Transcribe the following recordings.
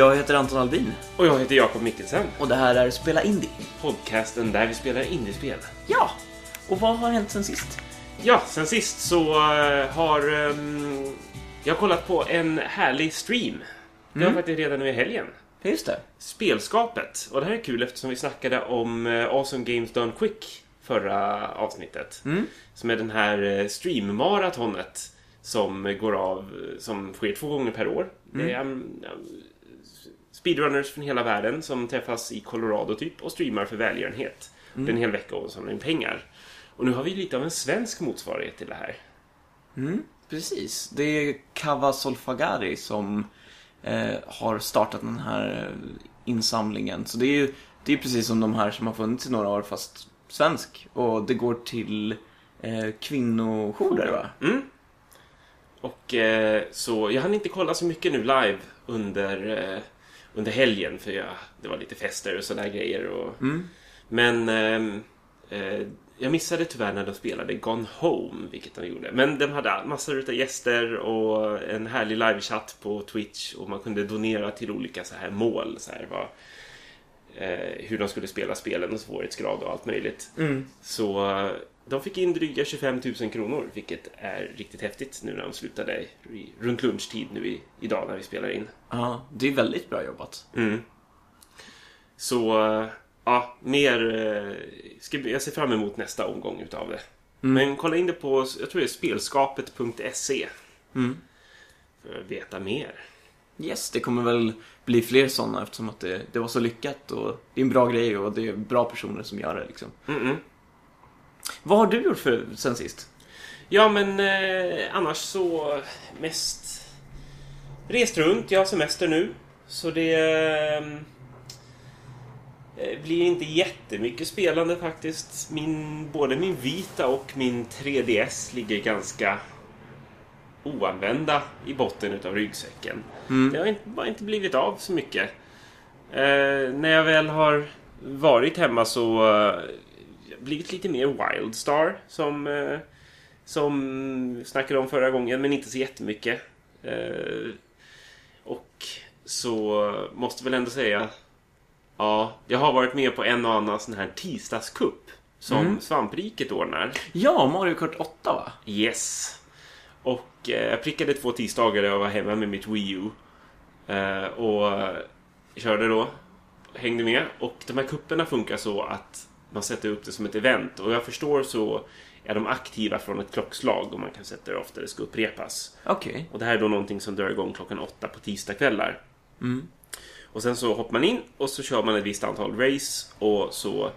Jag heter Anton Albin Och jag heter Jakob Mikkelsen. och det här är Spela Indie. Podcasten där vi spelar indiespel. Ja, och vad har hänt sen sist? Ja, sen sist så eh, har ehm, jag kollat på en härlig stream. Det var faktiskt redan nu i helgen. Just det. Spelskapet. Och det här är kul eftersom vi snackade om eh, Awesome Games Done Quick förra avsnittet. Som är den här eh, streammaratonet som går av, som sker två gånger per år. Det är um, speedrunners från hela världen som träffas i Colorado typ och streamar för välgörenhet. Det är en hel vecka och samlar in pengar. Och nu har vi lite av en svensk motsvarighet till det här. Precis. Det är Kava Solfagari som eh, har startat den här eh, insamlingen. Så det är ju det är precis som de här som har funnits i några år fast svensk. Och det går till eh, kvinnojourer va? Mm. Och eh, så jag hann inte kolla så mycket nu live under, eh, under helgen för jag, det var lite fester och sådär grejer. Och, Men ehm, eh, jag missade tyvärr när de spelade Gone Home, vilket de gjorde. Men de hade massor av gäster och en härlig livechatt på Twitch och man kunde donera till olika så här mål. Så här, vad, eh, hur de skulle spela spelen och svårighetsgrad och allt möjligt. Så eh, de fick in dryga 25 000 kronor, vilket är riktigt häftigt nu när de slutade i, runt lunchtid nu i, idag när vi spelar in. Ja, det är väldigt bra jobbat. Mm. Så, ja, mer... eh, Ska, jag ser fram emot nästa omgång utav det. Men kolla in det på, jag tror det är spelskapet.se. För att veta mer. Yes, det kommer väl bli fler sådana eftersom att det, det var så lyckat och det är en bra grej och det är bra personer som gör det liksom. Mm-mm. Vad har du gjort för sen sist? Ja, men eh, annars så mest rest runt. Jag har semester nu. Så det eh, blir inte jättemycket spelande faktiskt. Min, både min Vita och min 3DS ligger ganska oanvända i botten utav ryggsäcken. Det har inte, bara inte blivit av så mycket. Eh, när jag väl har varit hemma så eh, blivit lite mer Wildstar som eh, som snackade om förra gången, men inte så jättemycket. Eh, och så måste väl ändå säga, ja, jag har varit med på en och annan sån här tisdagskupp som Svampriket ordnar. Ja, Mario Kart 8 va? Yes. Och eh, jag prickade två tisdagar där jag var hemma med mitt Wii U. Eh, och körde då. Hängde med. Och de här kupperna funkar så att man sätter upp det som ett event. Och jag förstår så är de aktiva från ett klockslag och man kan sätta det ofta det ska upprepas. Okej. Och det här är då någonting som drar igång klockan åtta på tisdagskvällar. Och sen så hoppar man in och så kör man ett visst antal race och så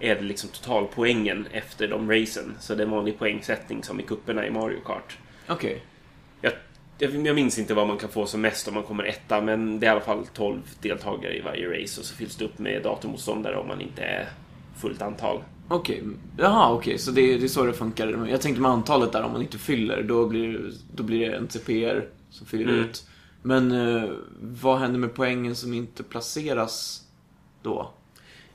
är det liksom totalpoängen efter de racen. Så det är en vanlig poängsättning som i kupperna i Mario Kart. Okej. Jag, jag, jag minns inte vad man kan få som mest om man kommer etta, men det är i alla fall 12 deltagare i varje race och så fylls det upp med datormotståndare om man inte är fullt antal. Okej. Jaha, okej. Så det det är så det funkar. Jag tänkte med antalet där, om man inte fyller, då blir, då blir det en CPR som fyller Mm. ut. Men eh, vad händer med poängen som inte placeras då?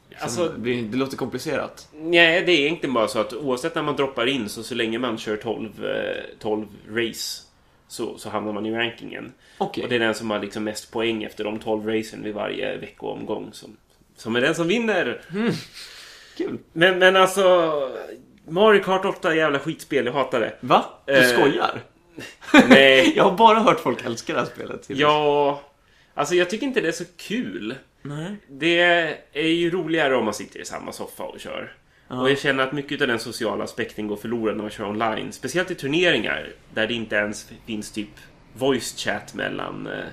Som Alltså, blir, det låter komplicerat. nej, det är egentligen bara så att oavsett när man droppar in så så länge man kör 12, eh, 12 race så, så hamnar man i rankingen. Okej. Och det är den som har liksom mest poäng efter de 12 racen vid varje veckoomgång som, som är den som vinner. Kul. Men, men alltså, Mario Kart 8 är jävla skitspel, jag hatar det. Va? Du Eh, skojar? Nej, Jag har bara hört folk älska det här spelet. ja... Alltså jag tycker inte det är så kul. Nej. Det är ju roligare om man sitter i samma soffa och kör. Och jag känner att mycket av den sociala aspekten går förlorad när man kör online. Speciellt i turneringar där det inte ens finns typ voice chat mellan, eh,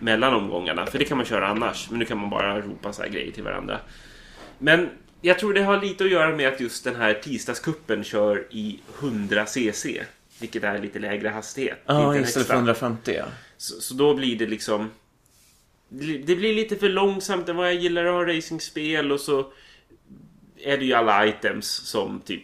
mellan omgångarna. För det kan man köra annars. Men nu kan man bara ropa så här grejer till varandra. Men jag tror det har lite att göra med att just den här tisdagskuppen kör i 100 cc. Vilket är lite lägre hastighet. Ja, en istället för högsta. 150 ja. Så, så då blir det liksom... Det blir lite för långsamt än vad jag gillar att ha racingspel och så är det ju alla items som typ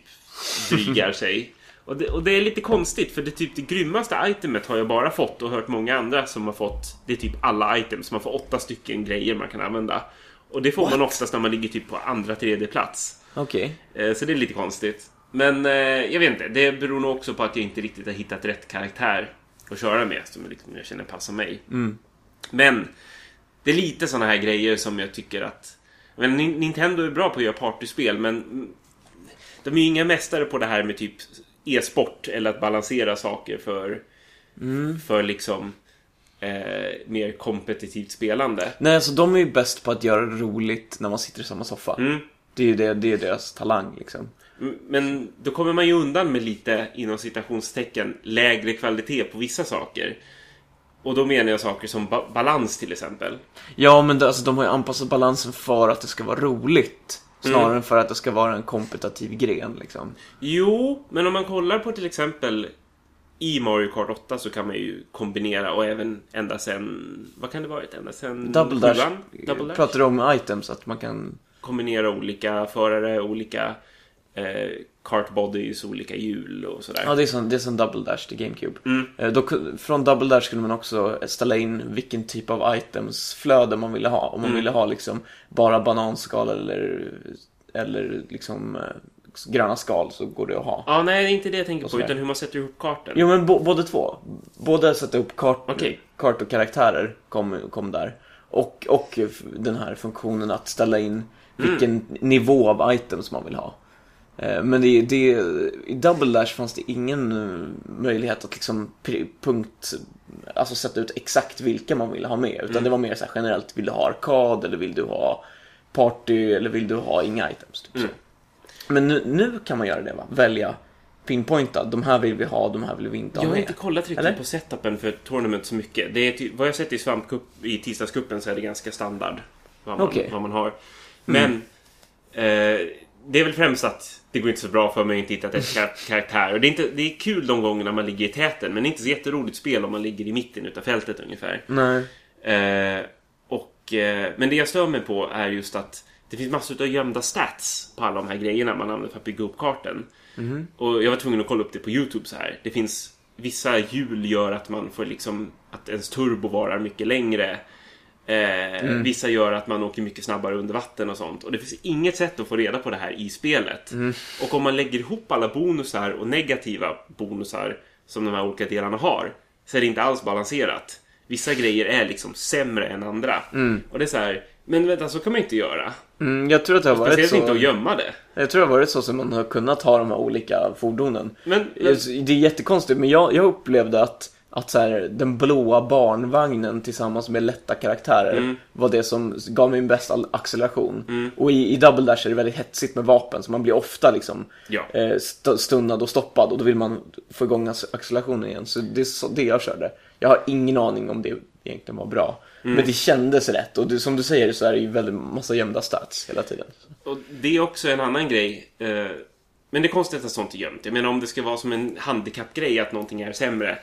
drygar sig. Och det, och det är lite konstigt för det typ det grymmaste itemet har jag bara fått och hört många andra som har fått. Det är typ alla items. Man får åtta stycken grejer man kan använda. Och det får man oftast när man ligger typ på andra, tredje plats. Okej. Eh, Så det är lite konstigt. Men eh, jag vet inte, det beror nog också på att jag inte riktigt har hittat rätt karaktär att köra med som liksom jag känner passar mig. Men det är lite såna här grejer som jag tycker att... Men Nintendo är bra på att göra partyspel, men de är ju inga mästare på det här med typ e-sport eller att balansera saker för, Mm. för liksom eh, mer kompetitivt spelande. Nej, alltså de är ju bäst på att göra det roligt när man sitter i samma soffa. Mm. Det är ju det, det är deras talang liksom. Men då kommer man ju undan med lite, inom citationstecken, lägre kvalitet på vissa saker. Och då menar jag saker som ba- balans till exempel. Ja, men det, alltså, de har ju anpassat balansen för att det ska vara roligt. Snarare Mm. än för att det ska vara en kompetitiv gren liksom. Jo, men om man kollar på till exempel i Mario Kart 8 så kan man ju kombinera och även ända sen, vad kan det varit? Ända sen Double dash. Double dash. Pratar du om items, att man kan... Kombinera olika förare, olika eh, kart bodies, olika hjul och sådär. Ja, det är som, det är som double dash till GameCube. Mm. Eh, Då, från double dash skulle man också ställa in vilken typ av items-flöde man ville ha. Om man Mm. ville ha liksom bara bananskal eller, eller liksom eh, gröna skal så går det att ha. Ja, nej, det är inte det jag tänker på, utan hur man sätter ihop kartan. Jo men båda två. Både sätta upp kart, Okej. kart och karaktärer kom, kom där. Och, och den här funktionen att ställa in Mm. vilken nivå av items man vill ha. Eh, Men det, det, i Double Dash fanns det ingen eh, möjlighet att liksom punkt, alltså sätta ut exakt vilka man ville ha med. Utan Mm. det var mer så generellt, vill du ha arkad eller vill du ha party eller vill du ha inga items? Typ så. Men nu, nu kan man göra det va? Välja pinpointa, de här vill vi ha, de här vill vi inte ha Jag har med. inte kollat riktigt Eller? på setupen för Tournament så mycket. Det är ty- vad jag sett i Svampcup, i tisdagscupen så är det ganska standard. Vad man, Okej. vad man har. Men eh, det är väl främst att det går inte så bra för mig att inte hitta ett kar- karaktär. Och det är, inte, det är kul de gångerna man ligger i täten, men det är inte så jätteroligt spel om man ligger i mitten utav fältet ungefär. Nej. Eh, och, eh, men det jag stör mig på är just att det finns massor av gömda stats på alla de här grejerna man använder för att bygga upp kartan. Och jag var tvungen att kolla upp det på YouTube så här. Det finns vissa hjul gör att man får liksom att ens turbo varar mycket längre. Eh, Vissa gör att man åker mycket snabbare under vatten och sånt. Och det finns inget sätt att få reda på det här i spelet. Och om man lägger ihop alla bonusar och negativa bonusar som de här olika delarna har så är det inte alls balanserat. Vissa grejer är liksom sämre än andra. Och det är så här, men vänta, så kan man inte göra. Mm, jag tror att det har varit Speciellt inte så. att gömma det. Jag tror det har varit så som man har kunnat ha de här olika fordonen. Men, men Det är jättekonstigt, men jag, jag upplevde att, att så här, den blåa barnvagnen tillsammans med lätta karaktärer Mm. var det som gav mig bäst all- acceleration. Och i, i Double Dash är det väldigt hetsigt med vapen, så man blir ofta liksom Ja. eh, st- stunnad och stoppad och då vill man få igång ac- accelerationen igen. Så det är det jag körde. Jag har ingen aning om det egentligen var bra. Mm. Men det kändes rätt och det, som du säger så är det ju väldigt massa gömda stats hela tiden. Och det är också en annan grej. Eh, men det är konstigt att sånt är gömt. Jag menar om det ska vara som en handikappgrej att någonting är sämre.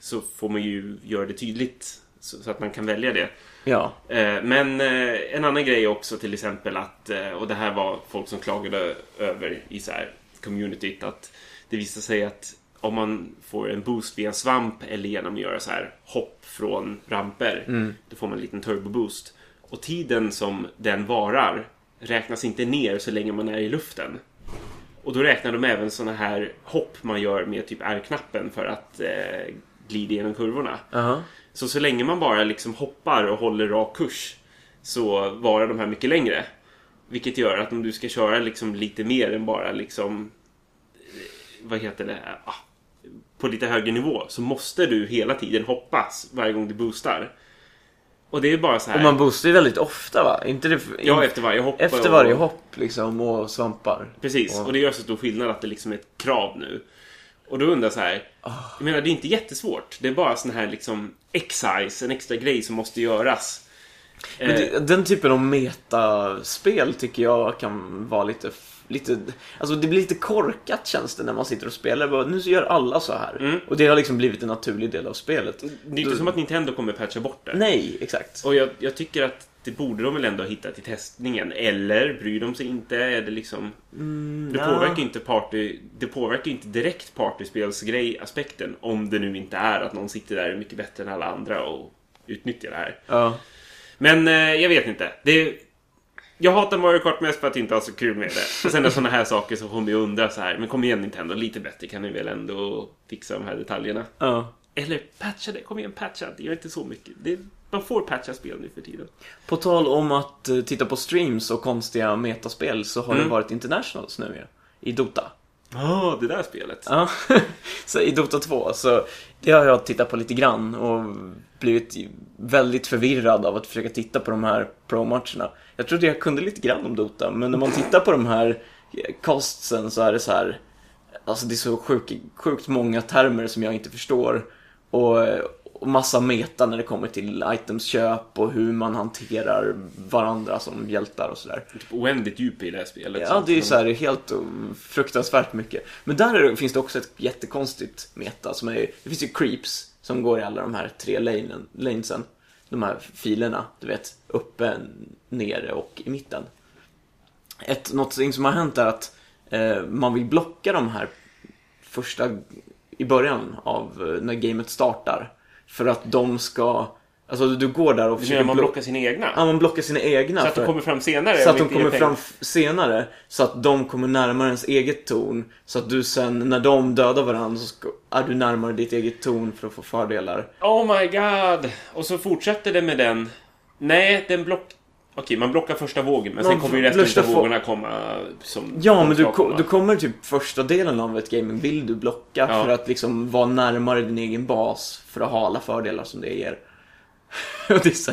Så får man ju göra det tydligt. Så, att man kan välja det. Ja. Eh, men eh, en annan grej också till exempel att, och det här var folk som klagade över i så här communityt, att det visar sig att om man får en boost via en svamp eller genom att göra så här hopp från ramper, då får man en liten turbo boost. Och tiden som den varar räknas inte ner så länge man är i luften. Och då räknar de även såna här hopp man gör med typ R-knappen för att eh, glida genom kurvorna. Aha. Så så länge man bara liksom hoppar och håller rak kurs så varar de här mycket längre. Vilket gör att om du ska köra liksom lite mer än bara liksom eh, vad heter det? Ah, på lite högre nivå så måste du hela tiden hoppas varje gång du boostar. Och det är bara så här. Och man boostar ju väldigt ofta va? Inte det, Ja, efter varje hopp. efter och- varje hopp liksom och svampar. Precis, Och- och det gör så stor skillnad att det liksom är ett krav nu. Och då undrar jag så här. Jag menar, det är inte jättesvårt. Det är bara sån här liksom excise, en extra grej som måste göras. Men Eh, det, den typen av metaspel tycker jag kan vara lite, lite... Alltså det blir lite korkat känns det när man sitter och spelar. Bara, nu så gör alla så här. Mm. Och det har liksom blivit en naturlig del av spelet. det är inte som att Nintendo kommer patcha bort det. Nej, exakt. Och jag, jag tycker att det borde de väl ändå ha hittat i testningen. Eller bryr de sig inte? Är det liksom... det Mm, ja. påverkar ju inte party... Det påverkar inte direkt partyspelsgrej-aspekten. Om det nu inte är att någon sitter där mycket bättre än alla andra och utnyttjar det här. Ja. Men eh, jag vet inte. Det, jag hatar Mario Kart mest för att jag inte har så kul med det. Och sen är sådana här saker så får man ju undra så här. Men kom igen Nintendo, lite bättre kan ni väl ändå fixa de här detaljerna. ja. Eller patcha det, kom igen patcha. Det gör inte så mycket. Det, man får patcha spel nu för tiden. På tal om att eh, titta på streams och konstiga metaspel så har Mm. det varit internationals nu. I Dota. Ja, det där spelet. Ja, så i Dota 2. Så det har jag tittat på lite grann och blivit väldigt förvirrad av att försöka titta på de här pro-matcherna. Jag trodde jag kunde lite grann om Dota, men när man tittar på de här castsen så är det så här... Alltså det är så sjuk, sjukt många termer som jag inte förstår. Och, och massa meta när det kommer till itemsköp och hur man hanterar varandra som hjältar och sådär. Typ oändligt djup i det här spelet. Ja, det är så här helt uh, fruktansvärt mycket. Men där finns det också ett jättekonstigt meta som är, det finns ju creeps som går i alla de här tre lanen, lanesen. De här filerna, du vet, uppe, nere och i mitten. Ett, något som har hänt är att eh, man vill blocka de här första, i början av eh, när gamet startar. För att de ska, alltså du går där och försöker man blo- blockar sina egna? Ja, man blockar sina egna. så att de kommer fram senare? så att de kommer fram senare. Så att de kommer närmare ens eget torn. Så att du sen, när de dödar varandra, så är du närmare ditt eget torn för att få fördelar. Oh my god! Och så fortsätter det med den. Nej, den block... Okej, man blockar första vågen, men sen Man kommer ju resten av vågorna komma som... Ja, men du, komma. du kommer typ första delen av ett gaming vill du blocka Ja. för att liksom vara närmare din egen bas för att ha alla fördelar som det ger. Och det, är så,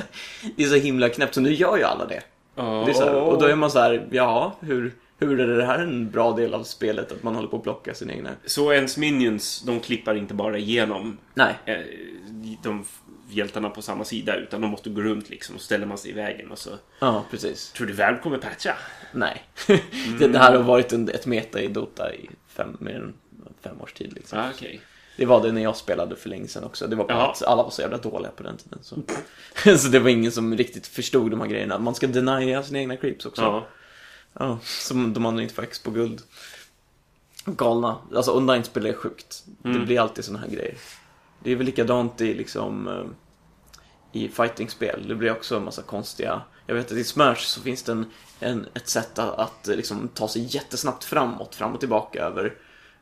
det är så himla knäppt, så nu gör ju alla det. Ja, det så här, och då är man så här, ja, hur, hur är det här en bra del av spelet? Att man håller på att blocka sin egna... Så ens minions, de klippar inte bara igenom Nej. eh, de hjältarna på samma sida, utan de måste gå runt liksom och ställer man sig i vägen och så... Ja, precis. Tror du väl kommer patcha? Nej. det, det här har varit ett meta i Dota i fem, mer än fem års tid. Liksom. Ah, okej. Det var det när jag spelade för länge sedan också. Det var bara Ja. att alla var så jävla dåliga på den tiden. Så. så det var ingen som riktigt förstod de här grejerna. Man ska denia sina egna creeps också. Ja. Ja, som de andra inte får på guld. Galna. Alltså online-spel är sjukt. Det Mm. blir alltid såna här grejer. Det är väl likadant i liksom eh, i fighting-spel. Det blir också en massa konstiga... Jag vet att i Smash så finns det en, en, ett sätt att, att liksom ta sig jättesnabbt framåt, fram och tillbaka över,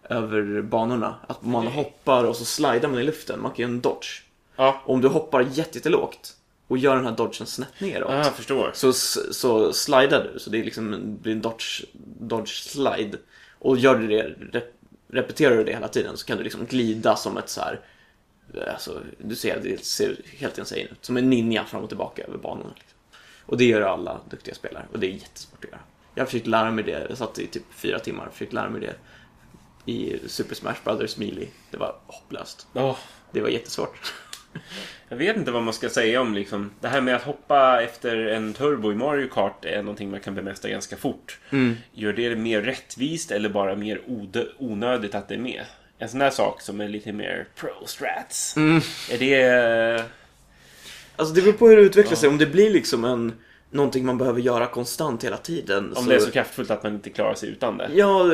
över banorna. Att man hoppar och så slidar man i luften. Man kan göra en dodge. Ja, Och om du hoppar jätte- jättelågt och gör den här dodgen snett neråt ah, jag förstår. så, så slidar du, så det är liksom, blir en dodge, dodge slide. Och gör du det, rep, repeterar du det hela tiden så kan du liksom glida som ett så här, alltså, du ser, det ser helt insane ut. Som en ninja fram och tillbaka över banorna. Liksom. Och det gör alla duktiga spelare och det är jättesvårt att göra. Jag har försökt lära mig det, jag satt i typ fyra timmar och försökt lära mig det i Super Smash Brothers Melee. Det var hopplöst. Ja, Det var jättesvårt. jag vet inte vad man ska säga om liksom... Det här med att hoppa efter en turbo i Mario Kart är någonting man kan bemästra ganska fort. Mm. Gör det mer rättvist eller bara mer onödigt att det är med? En sån där sak som är lite mer pro-strats. Mm. Är det... Alltså det beror på hur det utvecklar sig. Om det blir liksom en, någonting man behöver göra konstant hela tiden. Om det är så kraftfullt att man inte klarar sig utan det? Ja,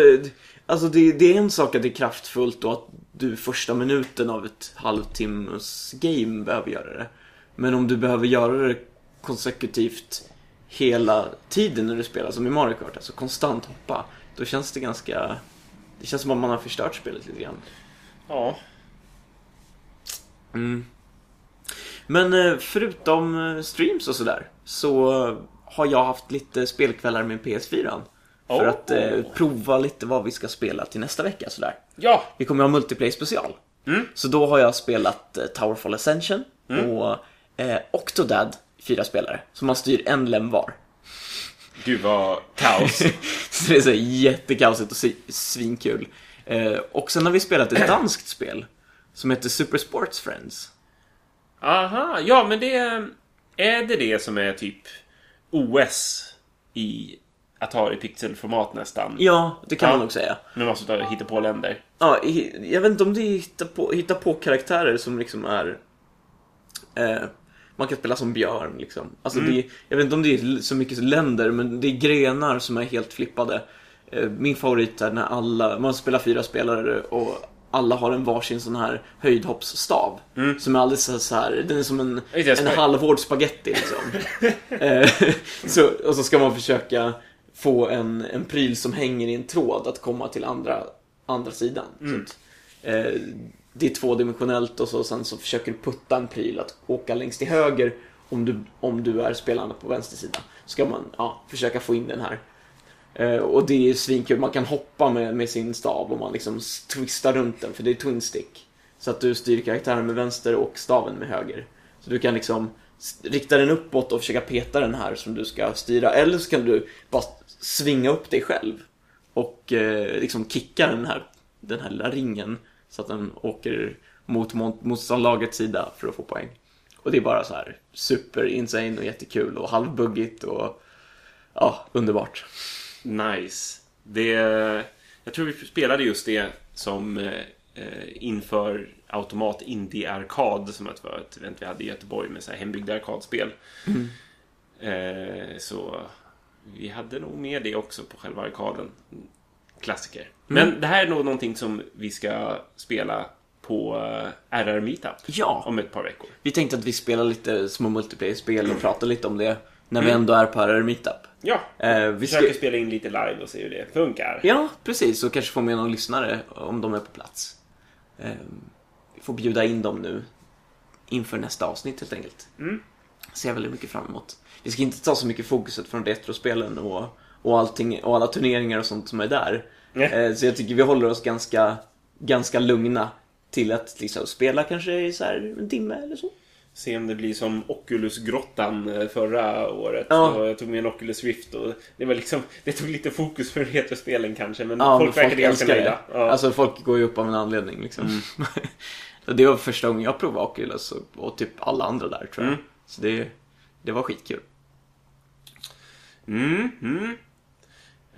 alltså det, det är en sak att det är kraftfullt och att du första minuten av ett halvtimmes game behöver göra det. Men om du behöver göra det konsekutivt hela tiden när du spelar, som i Mario Kart, alltså konstant hoppa, då känns det ganska... Det känns som att man har förstört spelet lite grann. Ja. Mm. Men eh, förutom eh, streams och sådär så har jag haft lite spelkvällar med PS4. För Oh. att eh, prova lite vad vi ska spela till nästa vecka sådär. Ja! Vi kommer ha multiplayer special. Mm. Så då har jag spelat eh, Towerfall Ascension och eh, Octodad, fyra spelare. Så man styr en lem var. Gud vad kaos. så det är så jättekaosigt och svinkul. Eh, och sen har vi spelat ett danskt spel som heter Super Sports Friends. Aha, ja men det... Är det det som är typ OS i Atari Pixel-format nästan? Ja, det kan Ja. man nog säga. Med massor av hittepå-länder. Ja, i- jag vet inte om det är hitta på, hitta på karaktärer som liksom är... Eh, man kan spela som björn liksom. Alltså det, är- jag vet inte om det är så mycket länder, men det är grenar som är helt flippade. Eh, min favorit är när alla, man spelar fyra spelare och alla har en varsin sån här höjdhoppsstav. Som är alldeles så- så här, den är som en, en halvhård spaghetti liksom. eh, så, och så ska man försöka få en, en pryl som hänger i en tråd att komma till andra, andra sidan. Så att, eh, det är tvådimensionellt och så, sen så försöker du putta en pryl att åka längst till höger om du, om du är spelande på vänster sida. Ska man ja, försöka få in den här. Eh, och det är svinkul, man kan hoppa med, med sin stav och man liksom twistar runt den för det är twin stick. Så att du styr karaktären med vänster och staven med höger. Så du kan liksom rikta den uppåt och försöka peta den här som du ska styra. Eller så kan du bara svinga upp dig själv och eh, liksom kicka den här, den här lilla ringen så att den åker mot motståndarlagets sida för att få poäng. Och det är bara så här super insane och jättekul och halvbuggigt och ja, underbart. Nice. Det, jag tror vi spelade just det som eh, inför Automat Indie Arkad som ett, ett event vi hade i Göteborg med så här hembyggda arkadspel. Mm. Eh, så vi hade nog med det också på själva arkaden. Klassiker. Mm. Men det här är nog någonting som vi ska spela på RR eh, Meetup ja. om ett par veckor. Vi tänkte att vi spelar lite små multiplayer-spel och pratar lite om det när vi mm. ändå är på RR Meetup. Ja, eh, vi försöker ska... spela in lite live och se hur det funkar. Ja, precis. Och kanske få med någon lyssnare om de är på plats. Eh, vi får bjuda in dem nu inför nästa avsnitt helt enkelt. Mm. Ser väldigt mycket fram emot. Vi ska inte ta så mycket fokuset från retrospelen och, och, allting, och alla turneringar och sånt som är där. Mm. Så jag tycker vi håller oss ganska, ganska lugna till att liksom spela kanske i så här en timme eller så. Se om det blir som Oculus-grottan eh, förra året. Ja. jag tog med en Oculus Rift och det var liksom Det tog lite fokus för retrospelen kanske men ja, folk verkade ganska nöjda. Ja. Alltså folk går ju upp av en anledning liksom. Mm. det var första gången jag provade Oculus och, och typ alla andra där tror jag. Mm. Så det, det var skitkul. Mm, mm.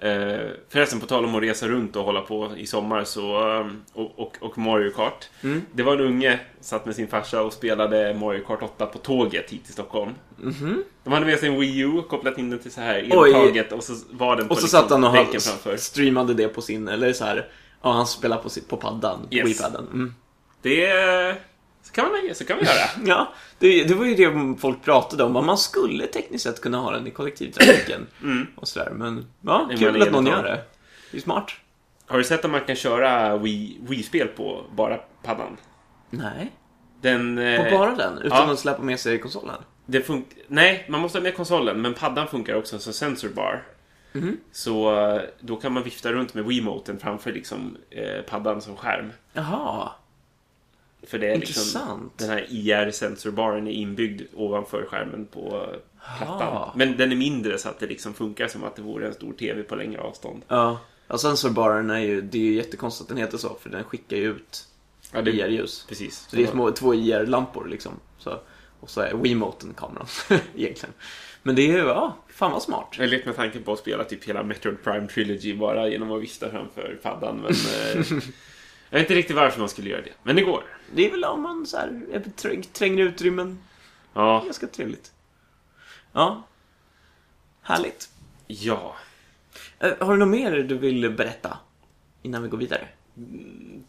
Eh, förresten, på tal om att resa runt och hålla på i sommar så, eh, och, och, och Mario Kart. Mm. Det var en unge satt med sin farsa och spelade Mario Kart 8 på tåget hit till Stockholm. Mm -hmm. De hade med sig en Wii U, kopplat in den till så här eltaget och så var den på Och så liksom, satt han och han streamade det på sin, eller så här, ja han spelade på, på paddan, yes. Wii-padden. Mm. Det så kan man, så kan man göra. ja, det, det var ju det folk pratade om. Man skulle tekniskt sett kunna ha den i kollektivtrafiken. mm. Och sådär. Men ja, kul att någon gör det. Det är smart. Har du sett om man kan köra Wii-spel på bara paddan? Nej. Den, på eh, bara den? Utan ja. att släppa med sig konsolen? Det Nej, man måste ha med konsolen. Men paddan funkar också som sensor bar. Mm. Så eh, då kan man vifta runt med Wiimoten framför liksom, eh, paddan som skärm. Jaha. För det är liksom Intressant. liksom, den här IR-sensorbaren är inbyggd ovanför skärmen på plattan. Ha. Men den är mindre så att det liksom funkar som att det vore en stor TV på längre avstånd. Ja, ja sensorbaren är ju, det är ju jättekonstigt att den heter så för den skickar ju ut ja, IR-ljus. Precis. Så det är små, två IR-lampor liksom. Så, och så är Wiimoten kameran egentligen. Men det är ju, ja, fan vad smart. Jag lekt med tanken på att spela typ hela Metroid Prime Trilogy bara genom att vifta framför paddan men eh, Jag vet inte riktigt varför man skulle göra det, men det går. Det är väl om man så här, tränger utrymmen. Ja. Ganska trevligt. Ja. Härligt. Ja. Eh, har du något mer du vill berätta? Innan vi går vidare. Mm,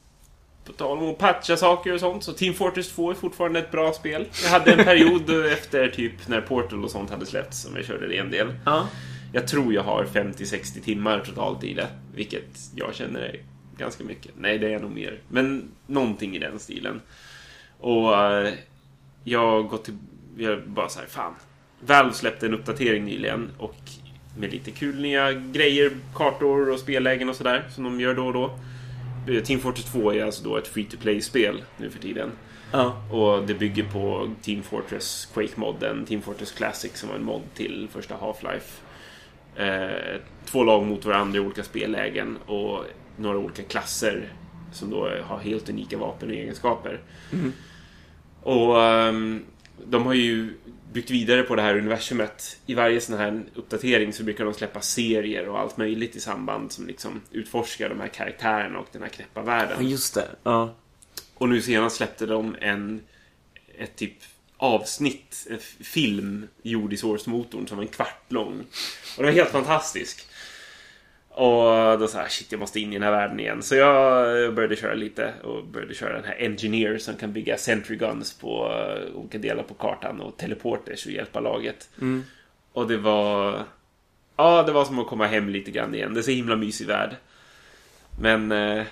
på tal om att patcha saker och sånt, så Team Fortress 2 är fortfarande ett bra spel. Jag hade en period efter typ när Portal och sånt hade släppts som jag körde det en del. Ja. Jag tror jag har 50-60 timmar totalt i det, vilket jag känner är ganska mycket. Nej, det är nog mer. Men någonting i den stilen. Och uh, jag har gått till... Jag bara så här, fan. Valve släppte en uppdatering nyligen och med lite kul nya grejer, kartor och spellägen och sådär som de gör då och då. Eh, Team Fortress 2 är alltså då ett free to play-spel nu för tiden. Ja. Och det bygger på Team Fortress Quake-modden, Team Fortress Classic som var en mod till första Half-Life. Eh, två lag mot varandra i olika spellägen och några olika klasser som då har helt unika vapen och egenskaper. Mm. Och um, de har ju byggt vidare på det här universumet. I varje sån här uppdatering så brukar de släppa serier och allt möjligt i samband som liksom utforskar de här karaktärerna och den här knäppa världen. Just det. Ja. Och nu senast släppte de en ett typ avsnitt, en film gjord i Source-motorn som var en kvart lång. Och den var helt fantastisk. Och då sa jag shit jag måste in i den här världen igen. Så jag började köra lite och började köra den här Engineer som kan bygga Sentry Guns på uh, olika delar på kartan och teleporters och hjälpa laget. Mm. Och det var... Ja, det var som att komma hem lite grann igen. Det är så himla mysig värld. Men uh,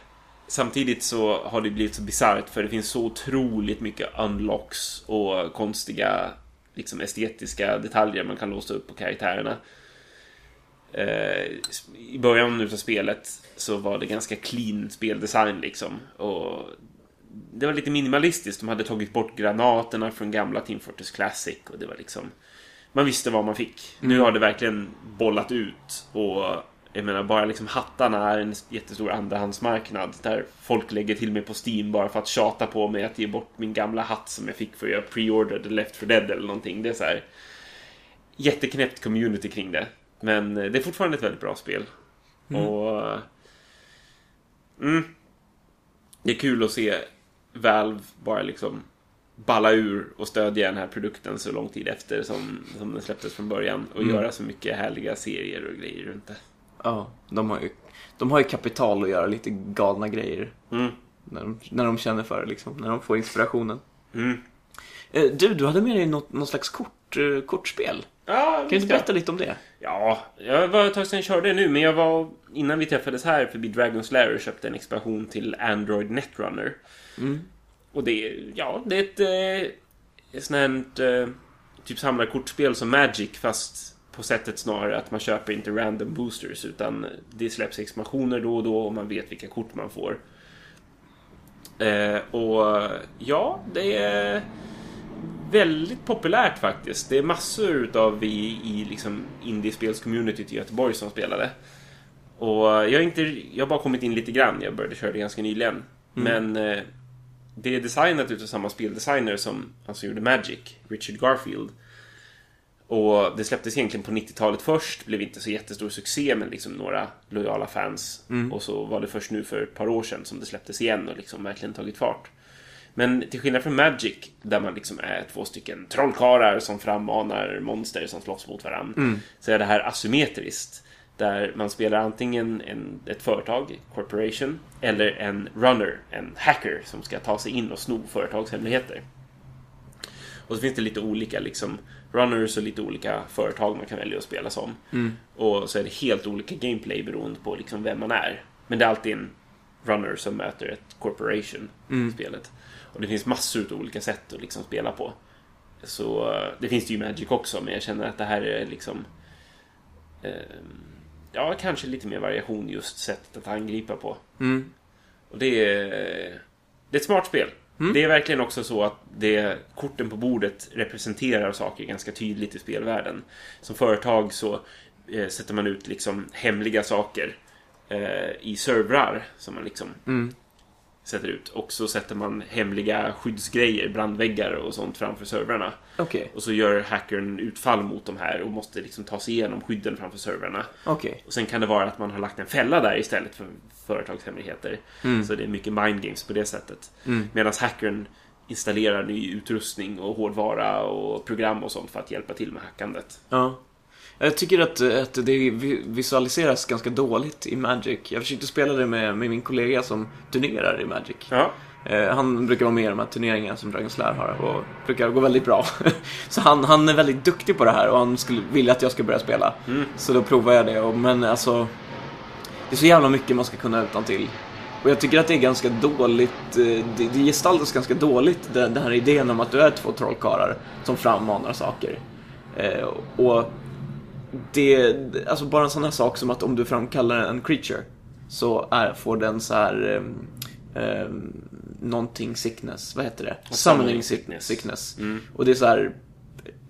samtidigt så har det blivit så bisarrt för det finns så otroligt mycket unlocks och konstiga liksom estetiska detaljer man kan låsa upp på karaktärerna. Eh, I början av spelet så var det ganska clean speldesign liksom. Och det var lite minimalistiskt. De hade tagit bort granaterna från gamla Team Fortress Classic och det var liksom... Man visste vad man fick. Mm. Nu har det verkligen bollat ut och jag menar, bara liksom hattarna är en jättestor andrahandsmarknad där folk lägger till mig på Steam bara för att tjata på mig att ge bort min gamla hatt som jag fick för att jag preorderade Left 4 Dead eller någonting. Det är så här jätteknäppt community kring det. Men det är fortfarande ett väldigt bra spel. Mm. Och... Mm, det är kul att se Valve bara liksom balla ur och stödja den här produkten så lång tid efter som, som den släpptes från början och mm. göra så mycket härliga serier och grejer runt det. Ja, de har ju, de har ju kapital att göra lite galna grejer. Mm. När, de, när de känner för det, liksom. När de får inspirationen. Mm. Eh, du, du hade med dig något, något slags kort, eh, kortspel. Ja, kan du inte berätta lite om det? Ja, jag var ett tag sedan jag körde nu, men jag var innan vi träffades här förbi Dragon's Lair och köpte en expansion till Android Netrunner. Mm. Och det, ja, det är ett, eh, ett sånt här, typ samlarkortspel som Magic fast på sättet snarare att man köper inte random boosters utan det släpps expansioner då och då och man vet vilka kort man får. Eh, och ja, det är väldigt populärt faktiskt. Det är massor utav vi i liksom indiespelscommunityt i Göteborg som spelade. Och jag har, inte, jag har bara kommit in lite grann, jag började köra det ganska nyligen. Mm. Men eh, det är designat utav samma speldesigner som han som gjorde Magic, Richard Garfield. Och det släpptes egentligen på 90-talet först, blev inte så jättestor succé med liksom några lojala fans. Mm. Och så var det först nu för ett par år sedan som det släpptes igen och liksom verkligen tagit fart. Men till skillnad från Magic, där man liksom är två stycken trollkarlar som frammanar monster som slåss mot varandra, mm. så är det här asymmetriskt. Där man spelar antingen en, ett företag, corporation, eller en runner, en hacker, som ska ta sig in och sno företagshemligheter. Och så finns det lite olika liksom runners och lite olika företag man kan välja att spela som. Mm. Och så är det helt olika gameplay beroende på liksom vem man är. Men det är alltid en runner som möter ett corporation mm. i spelet. Och det finns massor av olika sätt att liksom spela på. Så det finns det ju Magic också, men jag känner att det här är liksom... Eh, ja, kanske lite mer variation just sättet att angripa på. Mm. Och det är, det är ett smart spel. Mm. Det är verkligen också så att det, korten på bordet representerar saker ganska tydligt i spelvärlden. Som företag så eh, sätter man ut liksom hemliga saker eh, i servrar som man liksom mm sätter ut. Och så sätter man hemliga skyddsgrejer, brandväggar och sånt framför servrarna. Okay. Och så gör hackern utfall mot de här och måste liksom ta sig igenom skydden framför servrarna. Okay. Och sen kan det vara att man har lagt en fälla där istället för företagshemligheter. Mm. Så det är mycket mind games på det sättet. Mm. Medan hackern installerar ny utrustning och hårdvara och program och sånt för att hjälpa till med hackandet. Ja. Jag tycker att, att det visualiseras ganska dåligt i Magic. Jag försökte spela det med, med min kollega som turnerar i Magic. Ja. Eh, han brukar vara med i de här turneringarna som Dragon's Lair har och brukar gå väldigt bra. så han, han är väldigt duktig på det här och han skulle vilja att jag ska börja spela. Mm. Så då provar jag det. Och, men alltså, det är så jävla mycket man ska kunna utan till. Och jag tycker att det är ganska dåligt, eh, det, det gestaltas ganska dåligt den, den här idén om att du är två trollkarlar som frammanar saker. Eh, och det, alltså bara en sån här sak som att om du framkallar en creature så är, får den så här um, um, någonting sickness, vad heter det? Summoning sickness. sickness. Mm. Och det är så här,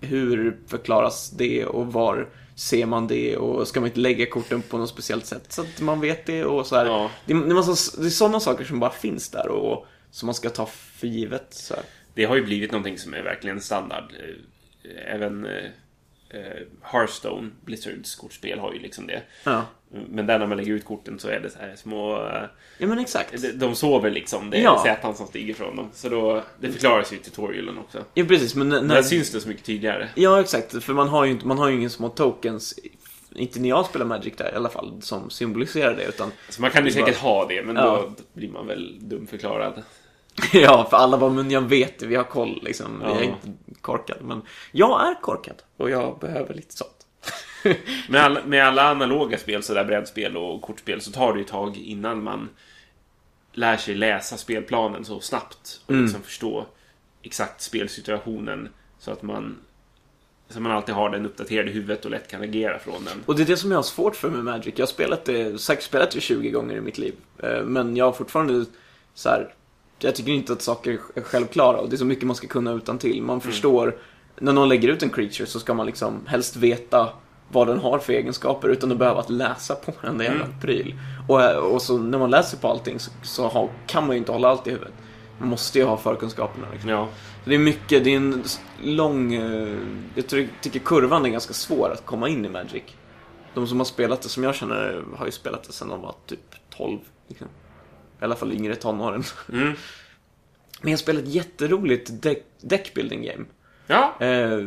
hur förklaras det och var ser man det och ska man inte lägga korten på något speciellt sätt så att man vet det och så här. Ja. Det, det, är massa, det är sådana saker som bara finns där och som man ska ta för givet. Så här. Det har ju blivit någonting som är verkligen standard. Även eh, Hearthstone, Blizzards kortspel, har ju liksom det. Ja. Men där när man lägger ut korten så är det så här små... Eh, ja men exakt. De, de sover liksom. Det är ja. Zätan som stiger från dem. Så då, det förklaras ju i tutorialen också. Ja precis, men när... Där syns det så mycket tydligare. Ja exakt, för man har ju, inte, man har ju ingen små tokens inte när jag spelar Magic där i alla fall, som symboliserar det. Utan alltså man kan ju säkert bara... ha det, men ja. då blir man väl dumförklarad. ja, för alla bara, men jag vet vi har koll liksom. Ja. Jag är inte korkad. Men jag är korkad och jag behöver lite sånt. med, alla, med alla analoga spel, sådär brädspel och kortspel, så tar det ju ett tag innan man lär sig läsa spelplanen så snabbt och mm. liksom förstå exakt spelsituationen så att man så man alltid har den uppdaterad i huvudet och lätt kan agera från den. Och det är det som jag har svårt för med Magic. Jag har spelat det, säkert spelat det 20 gånger i mitt liv. Eh, Men jag har fortfarande så här, jag tycker inte att saker är självklara och det är så mycket man ska kunna utan till. Man förstår, när någon lägger ut en creature så ska man liksom helst veta vad den har för egenskaper utan att behöva att läsa på den jävla pryl. Och, och så när man läser på allting så, så har, kan man ju inte hålla allt i huvudet. Man måste ju ha förkunskaperna liksom. Ja. Så Det är mycket, det är en lång... eh, Jag tycker kurvan är ganska svår att komma in i Magic. De som har spelat det, som jag känner, har ju spelat det sedan de var typ 12. Liksom. I alla fall yngre tonåren. Mm. Men jag spelar ett jätteroligt deck, deckbuilding game. Ja, Eh,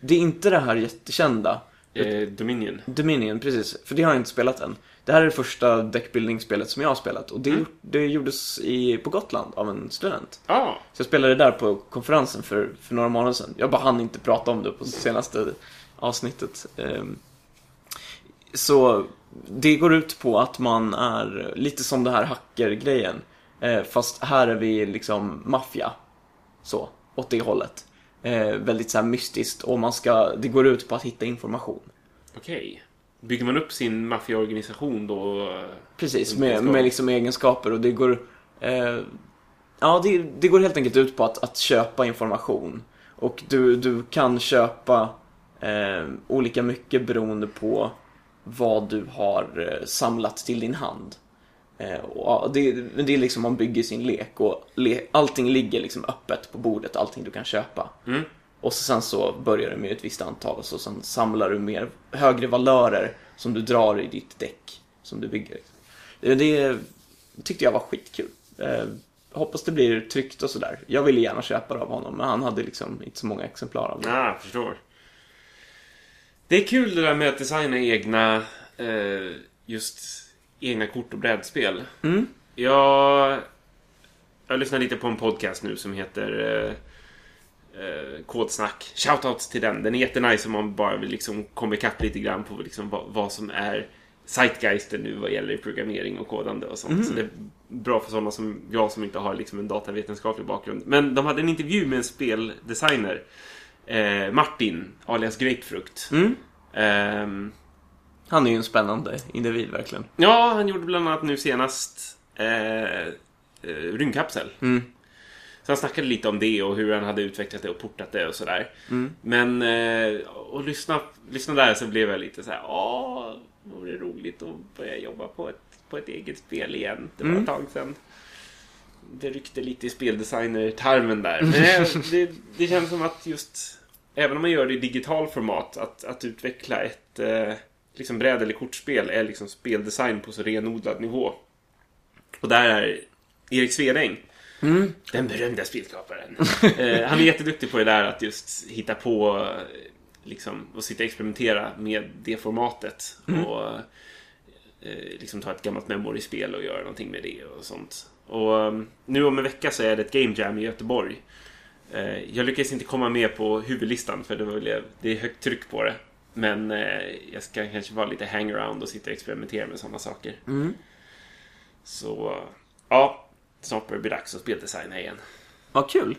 det är inte det här jättekända. eh, Dominion. Dominion, precis. För det har jag inte spelat än. Det här är det första deckbuilding-spelet som jag har spelat. Och det, Mm. det gjordes i, på Gotland av en student. Ja, Så jag spelade där på konferensen för, för några månader sedan. Jag bara hann inte prata om det på senaste avsnittet. Ehm, Så det går ut på att man är lite som det här hacker-grejen. Eh, Fast här är vi liksom maffia. Så, åt det hållet. Eh, Väldigt så här mystiskt och man ska, det går ut på att hitta information. okej. Bygger man upp sin maffiaorganisation då? Precis, med, med liksom egenskaper och det går... Eh, ja, det, det går helt enkelt ut på att, att köpa information. Och du, du kan köpa eh, olika mycket beroende på vad du har eh, samlat till din hand. Eh, och, det, det är liksom man bygger sin lek och le, allting ligger liksom öppet på bordet, allting du kan köpa. Mm. Och så sen så börjar du med ett visst antal och så sen samlar du mer högre valörer som du drar i ditt däck som du bygger. Det, det tyckte jag var skitkul. Eh, hoppas det blir tryckt och sådär. Jag ville gärna köpa det av honom men han hade liksom inte så många exemplar av det. Ja, jag förstår. Det är kul det där med att designa egna, eh, just egna kort och brädspel. Mm. Jag, jag lyssnar lite på en podcast nu som heter eh, eh, Kodsnack. Shoutouts till den. Den är jättenice om man bara vill liksom komma ikapp lite grann på liksom vad, vad som är zeitgeisten nu vad gäller programmering och kodande och sånt. Så det är bra för sådana som jag som inte har liksom en datavetenskaplig bakgrund. Men de hade en intervju med en speldesigner. Eh, Martin, alias Grapefrukt. Mm. Ehm, Han är ju en spännande individ verkligen. ja, han gjorde bland annat nu senast eh, eh, Rymdkapsel. Mm. Så han snackade lite om det och hur han hade utvecklat det och portat det och sådär. Mm. Men, eh, och lyssna, lyssna där så blev jag lite så här, åh, vore det roligt att börja jobba på ett, på ett eget spel igen. Det var Mm. ett tag sedan. Det ryckte lite i speldesigner-tarmen där. Men det, det känns som att just, även om man gör det i digital format, att, att utveckla ett eh, liksom bräd eller kortspel är liksom speldesign på så renodlad nivå. Och där är Erik Svedäng, Mm. den berömda spelskaparen. eh, han är jätteduktig på det där att just hitta på eh, liksom, och sitta och experimentera med det formatet. Och eh, liksom ta ett gammalt memory-spel och göra någonting med det och sånt. Och eh, nu om en vecka så är det ett Game Jam i Göteborg. Eh, jag lyckades inte komma med på huvudlistan för det, var, det är högt tryck på det. Men eh, jag ska kanske vara lite hangaround och sitta och experimentera med sådana saker. Mm. Så ja, snart börjar det bli dags att speldesigna igen. Vad kul.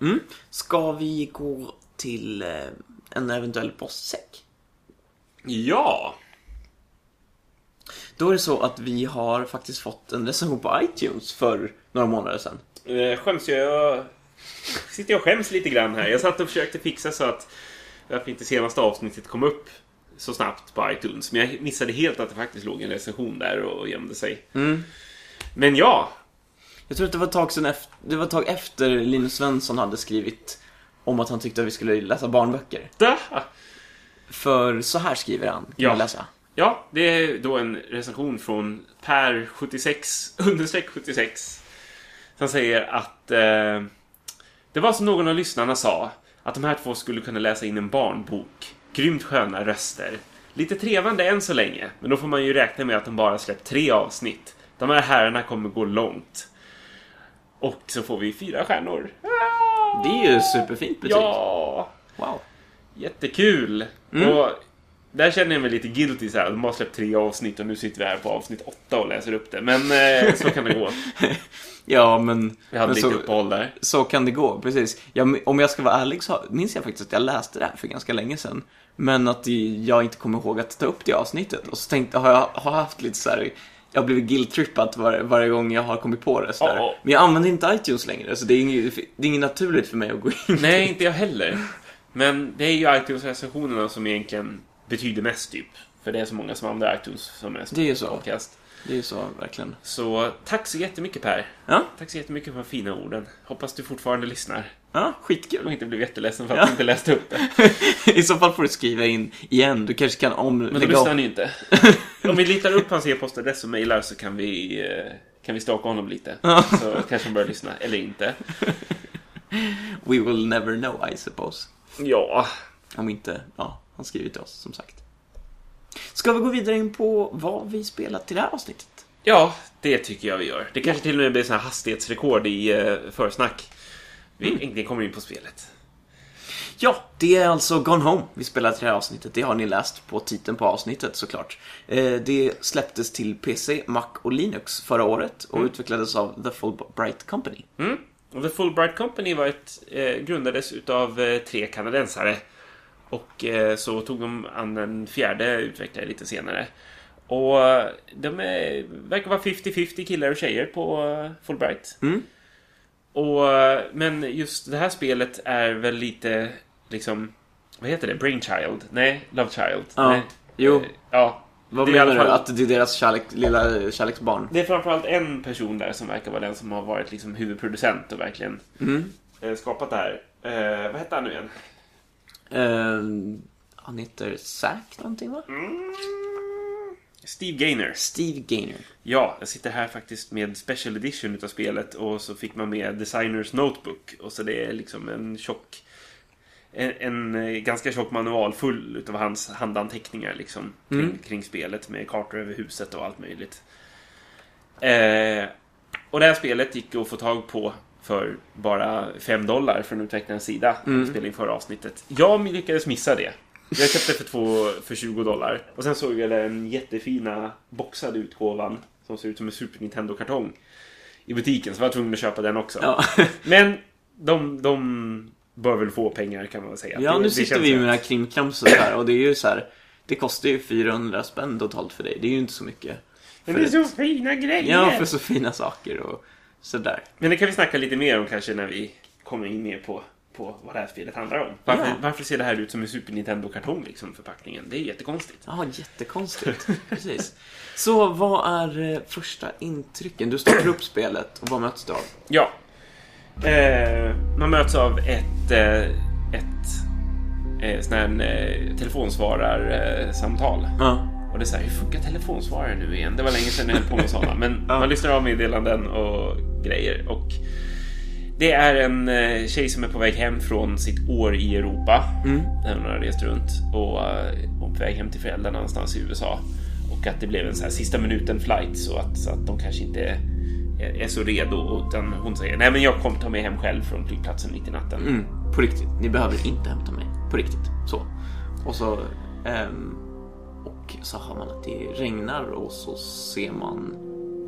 Mm. Ska vi gå till eh, en eventuell postsäck? Ja! Då är det så att vi har faktiskt fått en recension på iTunes för några månader sedan. Eh, skäms jag? jag... Sitter jag och skäms lite grann här. Jag satt och försökte fixa så att varför inte senaste avsnittet kom upp så snabbt på iTunes. Men jag missade helt att det faktiskt låg en recension där och gömde sig. Mm. Men ja, Jag tror att det var ett tag, sedan efter, det var ett tag efter Linus Svensson hade skrivit om att han tyckte att vi skulle läsa barnböcker. da. För så här skriver han, kan Ja. läsa. ja, det är då en recension från Per76, understreck 76. Som säger att eh, det var som någon av lyssnarna sa, att de här två skulle kunna läsa in en barnbok. Grymt sköna röster. Lite trevande än så länge, men då får man ju räkna med att de bara släppt tre avsnitt. De här herrarna kommer gå långt. Och så får vi fyra stjärnor. Det är ju superfint betyg. Ja! Wow. Jättekul! Mm. Och där känner jag mig lite guilty så här. De har släppt tre avsnitt och nu sitter vi här på avsnitt åtta och läser upp det. Men eh, så kan det gå. Ja, men... Vi hade men lite så, uppehåll där. så kan det gå, precis. Jag, om jag ska vara ärlig så minns jag faktiskt att jag läste det här för ganska länge sedan. Men att jag inte kommer ihåg att ta upp det avsnittet. Och så tänkte, har jag har haft lite så här... Jag har blivit guilt-trippad var, varje gång jag har kommit på det. Så där. Ja. Men jag använder inte iTunes längre, så det är, inget, det är inget naturligt för mig att gå in. Nej, inte jag heller. Men det är ju iTunes-recensionerna som egentligen betyder mest typ. För det är så många som använder iTunes som mest Det är så. podcast. Det är ju så, verkligen. Så tack så jättemycket Per. Ja, Tack så jättemycket för de fina orden. Hoppas du fortfarande lyssnar. ja Och skitkul. inte blev jätteledsen för att Ja. du inte läste upp det. I så fall får du skriva in igen. Du kanske kan om... Men då lyssnar ni ju inte. Om vi litar upp hans e-postadress och mejlar så kan vi, eh, kan vi staka honom lite. Ja. Så kanske han börjar lyssna, eller inte. We will never know, I suppose. Ja, Om inte, ja, han skriver till oss, som sagt. Ska vi gå vidare in på vad vi spelat till det här avsnittet? ja, det tycker jag vi gör. Det kanske till och med blir så här hastighetsrekord i eh, försnack. Vi äntligen kommer in på spelet. Ja, det är alltså Gone Home vi spelar till det här avsnittet. Det har ni läst på titeln på avsnittet såklart. Eh, Det släpptes till PC, Mac och Linux förra året och utvecklades av The Fulbright Company. Mm. The Fulbright Company var ett, eh, grundades utav eh, tre kanadensare. Och eh, så tog de an en fjärde utvecklare lite senare. Och eh, de är, verkar vara 50-50 killar och tjejer på eh, Fulbright. Mm. Och, men just det här spelet är väl lite liksom... Vad heter det? Brainchild? Nej, Love Child? Ja, Nej. jo. Ja. Vad menar du? Att det är deras kärlek, lilla kärleksbarn? Det är framförallt en person där som verkar vara den som har varit liksom huvudproducent och verkligen Mm. skapat det här. Eh, vad hette han nu igen? Eh, han heter Zack någonting va? Steve Gaynor. Steve Gaynor. Ja, jag sitter här faktiskt med Special Edition utav spelet och så fick man med Designers Notebook. Och så det är liksom en tjock... En, en eh, ganska tjock manual full utav hans handanteckningar liksom. Kring, Mm. kring spelet med kartor över huset och allt möjligt. Eh, och det här spelet gick att få tag på för bara 5 dollar från utvecklarens sida. Mm. Spelade in förra avsnittet. Jag lyckades missa det. Jag köpte för, två, för 20 dollar. Och sen såg jag den jättefina boxade utgåvan som ser ut som en Super Nintendo-kartong i butiken. Så var jag tvungen att köpa den också. Ja, Men de, de bör väl få pengar kan man väl säga. ja Det- nu det sitter vi med rätt. det här och det är ju så här. Det kostar ju 400 spänn totalt för dig. Det är ju inte så mycket. Men det är ett- så fina grejer! Ja, för så fina saker och sådär. Men det kan vi snacka lite mer om kanske när vi kommer in mer på, på vad det här spelet handlar om. Varför, Ja. varför ser det här ut som en Super Nintendo-kartong liksom, förpackningen? Det är jättekonstigt. Ja, jättekonstigt. Precis. Så vad är eh, första intrycken? Du startar upp spelet och vad möts du av? Ja. Eh, man möts av ett, eh, ett eh, sån här eh, telefonsvararsamtal. Ja. Och det är så här, hur funkar telefonsvarare nu igen? Det var länge sedan jag höll på med sådana. Men man lyssnar av meddelanden och grejer. Och det är en eh, tjej som är på väg hem från sitt år i Europa. Mm. Där hon har rest runt. Och eh, hon är på väg hem till föräldrarna någonstans i USA. Och att det blev en så här sista minuten flight så att, så att de kanske inte är, är så redo. Utan hon säger, nej men jag kommer ta mig hem själv från flygplatsen mitt i natten. Mm, på riktigt. Ni behöver inte hämta mig. På riktigt. Så. Och så... ehm, och så har man att det regnar och så ser man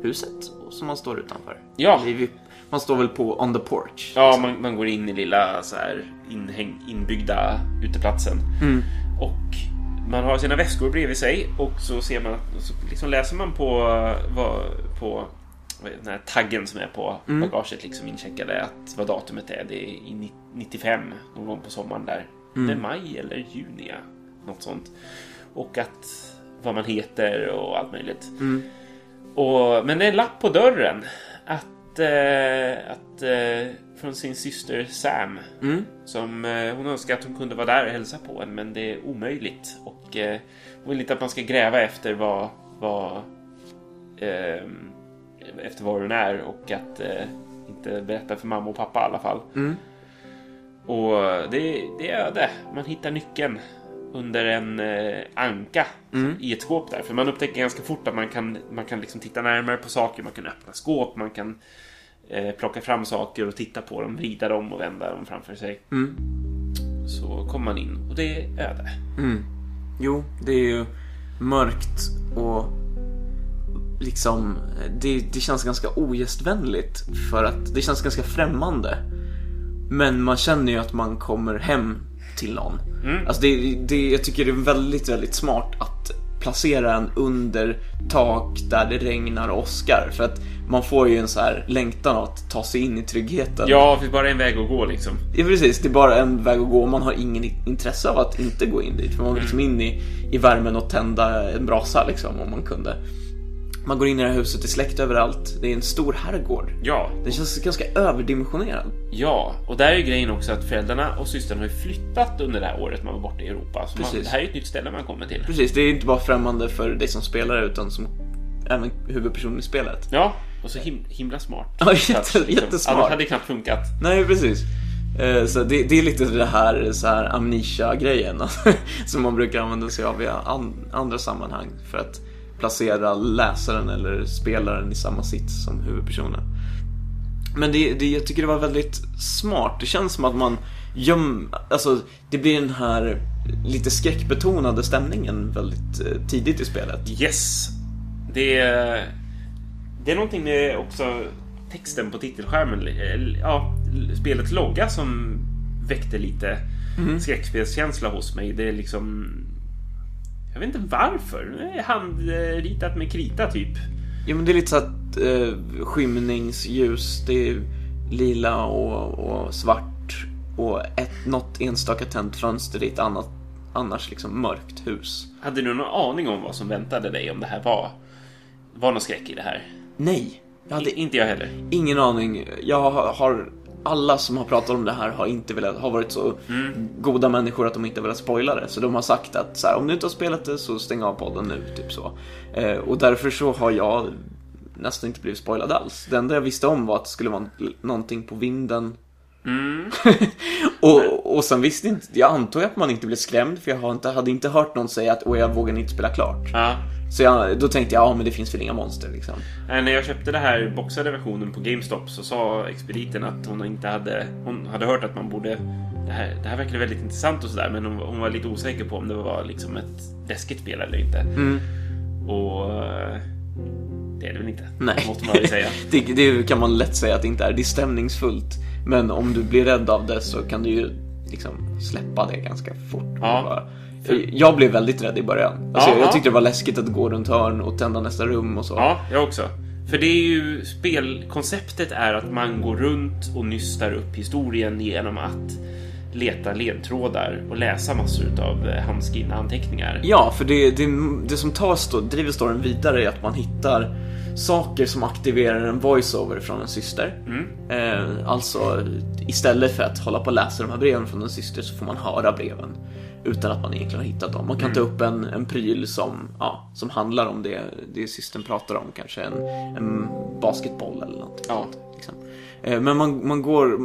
huset och som man står utanför. Ja. Man står väl på on the porch. Ja, man, man går in i lilla så här inhäng, inbyggda uteplatsen. Mm. Och man har sina väskor bredvid sig och så ser man och så liksom läser man på, vad, på den här taggen som är på Mm. bagaget liksom incheckade att vad datumet är. Det är i ni- 95 någon gång på sommaren där. Mm. Det är maj eller juni, något sånt. Och att vad man heter och allt möjligt. Mm. Och, men det är en lapp på dörren att, eh, att eh, från sin syster Sam Mm. som eh, hon önskar att hon kunde vara där och hälsa på en men det är omöjligt. Och eh, hon vill inte att man ska gräva efter vad, vad ehm, efter var hon är och att eh, inte berätta för mamma och pappa i alla fall. Mm. Och det, det är öde. Man hittar nyckeln under en eh, anka Mm. i ett skåp där. För man upptäcker ganska fort att man kan, man kan liksom titta närmare på saker. Man kan öppna skåp, man kan eh, plocka fram saker och titta på dem, vrida dem och vända dem framför sig. Mm. Så kommer man in och det är öde. Mm. Jo, det är ju mörkt och liksom, det, det känns ganska ogästvänligt för att det känns ganska främmande. Men man känner ju att man kommer hem till någon. Mm. Alltså det, det, jag tycker det är väldigt, väldigt smart att placera en under tak där det regnar och åskar. För att man får ju en så här längtan att ta sig in i tryggheten. Ja, det finns bara en väg att gå liksom. Ja precis, det är bara en väg att gå. Man har ingen intresse av att inte gå in dit. För man vill liksom in i, i värmen och tända en brasa liksom om man kunde. Man går in i det här huset, det är släkt överallt. Det är en stor herrgård. Ja, Den känns ganska överdimensionerad. ja. Och där är ju grejen också att föräldrarna och systern har ju flyttat under det här året man var borta i Europa. Så man, Precis. det här är ju ett nytt ställe man kommer till. Precis, det är inte bara främmande för dig som spelare utan som även huvudpersonen i spelet. Ja, och så him himla smart. Ja, jätte- att, liksom, jättesmart. Annars hade det knappt funkat. Nej, precis. Eh, Så det, det är lite det här, så här amnesia-grejen som man brukar använda sig av i an, andra sammanhang för att placera läsaren eller spelaren i samma sits som huvudpersonen. Men det, det, jag tycker det var väldigt smart. Det känns som att man göm, alltså det blir den här lite skräckbetonade stämningen väldigt eh, tidigt i spelet. Yes. Det är, det är någonting med också texten på titelskärmen. Ja, spelets logga som väckte lite skräckspelskänsla hos mig. Det är liksom... Jag vet inte varför. Det är handritat med krita typ. Jo men det är lite så att eh, skymningsljus, det är lila och, och svart och ett, något enstaka tänt fönster i ett annat, annars liksom mörkt hus. Hade du någon aning om vad som väntade dig om det här var, var någon skräck i det här? Nej, jag hade I, inte jag heller. ingen aning. Jag har, har alla som har pratat om det här har inte velat, har varit så goda människor att de inte velat spoila det. Så de har sagt att så här, om du inte har spelat det så stäng av podden nu, typ så. Eh, och därför så har jag nästan inte blivit spoilad alls. Det enda jag visste om var att det skulle vara någonting på vinden. och, och sen visste inte, jag antog att man inte blev skrämd för jag inte, hade inte hört någon säga att åh jag vågar inte spela klart. Ja. Så jag, då tänkte jag, ja men det finns väl inga monster liksom. När jag köpte den här boxade versionen på GameStop så sa expediten att hon inte hade... Hon hade hört att man borde... Det här, det här verkade väldigt intressant och sådär men hon, hon var lite osäker på om det var liksom ett läskigt spel eller inte. Och... eh, Det är det väl inte. Nej. Måste man väl säga. det, det kan man lätt säga att det inte är. Det är stämningsfullt. Men om du blir rädd av det så kan du ju liksom släppa det ganska fort. Ja. Jag blev väldigt rädd i början. Alltså, Ja, jag, jag ja. tyckte det var läskigt att gå runt hörn och tända nästa rum och så. Ja, jag också. För det är ju spelkonceptet är att man går runt och nystar upp historien genom att leta ledtrådar och läsa massor av handskrivna anteckningar. Ja, för det, det, det som tar stå, driver storyn vidare är att man hittar saker som aktiverar en voiceover från en syster. Eh, alltså, istället för att hålla på och läsa de här breven från en syster så får man höra breven utan att man egentligen har hittat dem. Man kan ta upp en, en pryl som, ja, som handlar om det, det systern pratar om, kanske en, en basketboll eller någonting Ja. Liksom. Eh, men man, man går,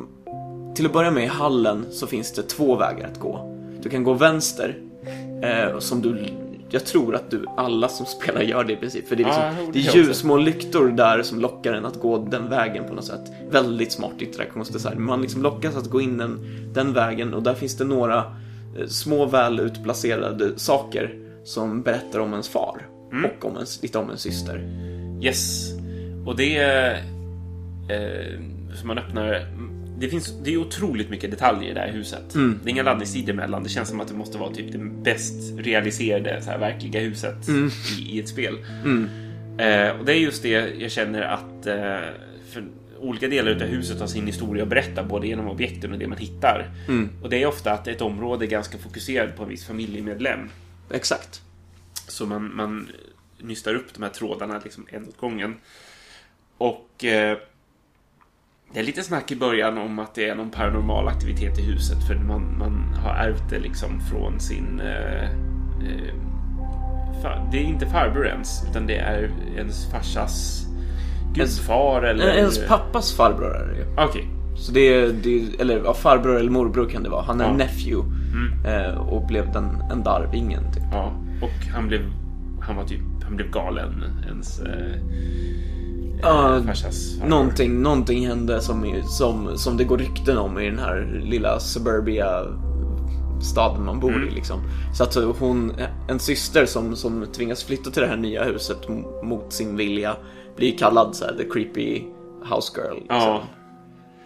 till att börja med i hallen så finns det två vägar att gå. Du kan gå vänster, eh, som du, jag tror att du, alla som spelar gör det i princip. För det är, liksom, jo, det är ljus, små lyktor där som lockar en att gå den vägen på något sätt. Väldigt smart interaktionsdesign. Man liksom lockas att gå in den, den vägen och där finns det några eh, små väl utplacerade saker som berättar om ens far. Mm. Och om ens, lite om ens syster. Yes. Och det är... Eh, som man öppnar... Det finns det är otroligt mycket detaljer i det här huset. Det är inga laddningstider emellan. Det känns som att det måste vara typ det bäst realiserade så här, verkliga huset i, i ett spel. Eh, och det är just det jag känner att eh, för olika delar av huset har sin historia att berätta både genom objekten och det man hittar. Och det är ofta att ett område är ganska fokuserat på en viss familjemedlem. Exakt. Så man, man nystar upp de här trådarna liksom en åt gången. Och eh, det är lite snack i början om att det är någon paranormal aktivitet i huset för man, man har ärvt det liksom från sin... Eh, eh, fa- det är inte farbror ens, utan det är ens farsas gudfar eller... Ens pappas farbror är det ju. Okej. Så det är, det är eller ja, farbror eller morbror kan det vara. Han är Ja. nephew. Eh, och blev den enda arvingen typ. Ja, och han blev... Han var typ... Han blev galen, ens... Eh, Farsas farbror. Någonting, någonting hände som, som, som det går rykten om i den här lilla suburbia staden man bor i liksom. Så att hon, en syster som, som tvingas flytta till det här nya huset mot sin vilja blir kallad så här, the creepy house girl. Liksom. Ja.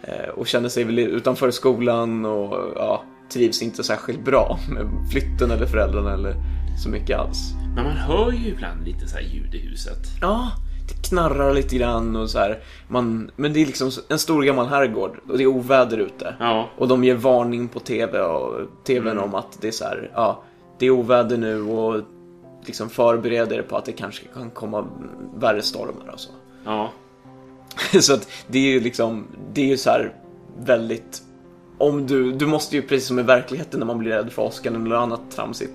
Eh, och känner sig väl utanför skolan och ja, trivs inte särskilt bra med flytten eller föräldrarna eller så mycket alls. Men man hör ju ibland lite så här ljud i huset. Ja, knarrar lite grann och så här. Man, men det är liksom en stor gammal herrgård och det är oväder ute. Ja. Och de ger varning på TV och TVn mm. om att det är så här, ja, det är oväder nu och liksom förbereder på att det kanske kan komma värre stormar och så. Ja. så att det är ju liksom, det är ju så här väldigt om du, du måste ju precis som i verkligheten när man blir rädd för åskan eller något annat tramsigt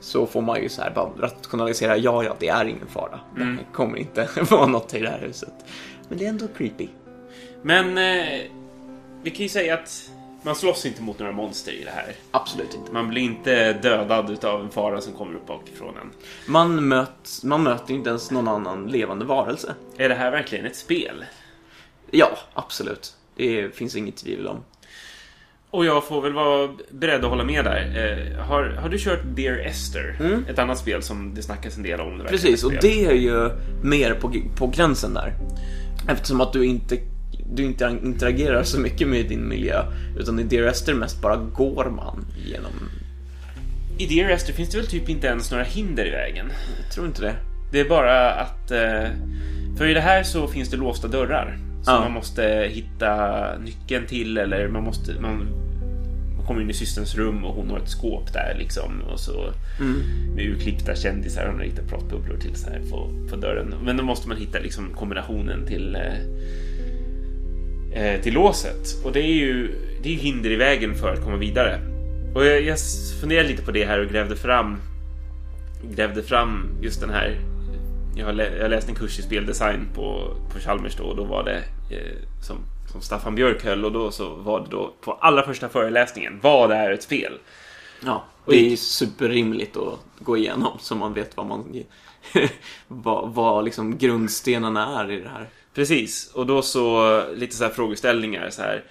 så får man ju så här bara rationalisera, ja, ja, det är ingen fara. Mm. Det kommer inte vara något i det här huset. Men det är ändå creepy. Men eh, vi kan ju säga att man slåss inte mot några monster i det här. Absolut inte. Man blir inte dödad av en fara som kommer upp bakifrån en. Man, möts, man möter inte ens någon annan levande varelse. Är det här verkligen ett spel? Ja, absolut. Det finns inget tvivel om. Och jag får väl vara beredd att hålla med där. Eh, har, har du kört Dear Esther? Mm. Ett annat spel som det snackas en del om. Det Precis, och det är ju mer på, på gränsen där. Eftersom att du inte, du inte interagerar så mycket med din miljö. Utan i Dear Esther mest bara går man genom... I Dear Esther finns det väl typ inte ens några hinder i vägen? Jag tror inte det. Det är bara att... Eh, för i det här så finns det låsta dörrar. Som ja. man måste hitta nyckeln till eller man måste... Man, man kommer in i systerns rum och hon har ett skåp där liksom. Och så mm. med urklippta kändisar. Hon har ritat pratbubblor till så här på, på dörren. Men då måste man hitta liksom kombinationen till eh, eh, till låset. Och det är ju det är hinder i vägen för att komma vidare. Och jag, jag funderade lite på det här och grävde fram grävde fram just den här jag lä jag läst en kurs i speldesign på, på Chalmers då och då var det eh, som, som Staffan Björk höll och då så var det då på allra första föreläsningen Vad är ett spel? Ja, och det är superrimligt att gå igenom så man vet vad man vad, vad liksom grundstenarna är i det här. Precis, och då så lite så här frågeställningar så här.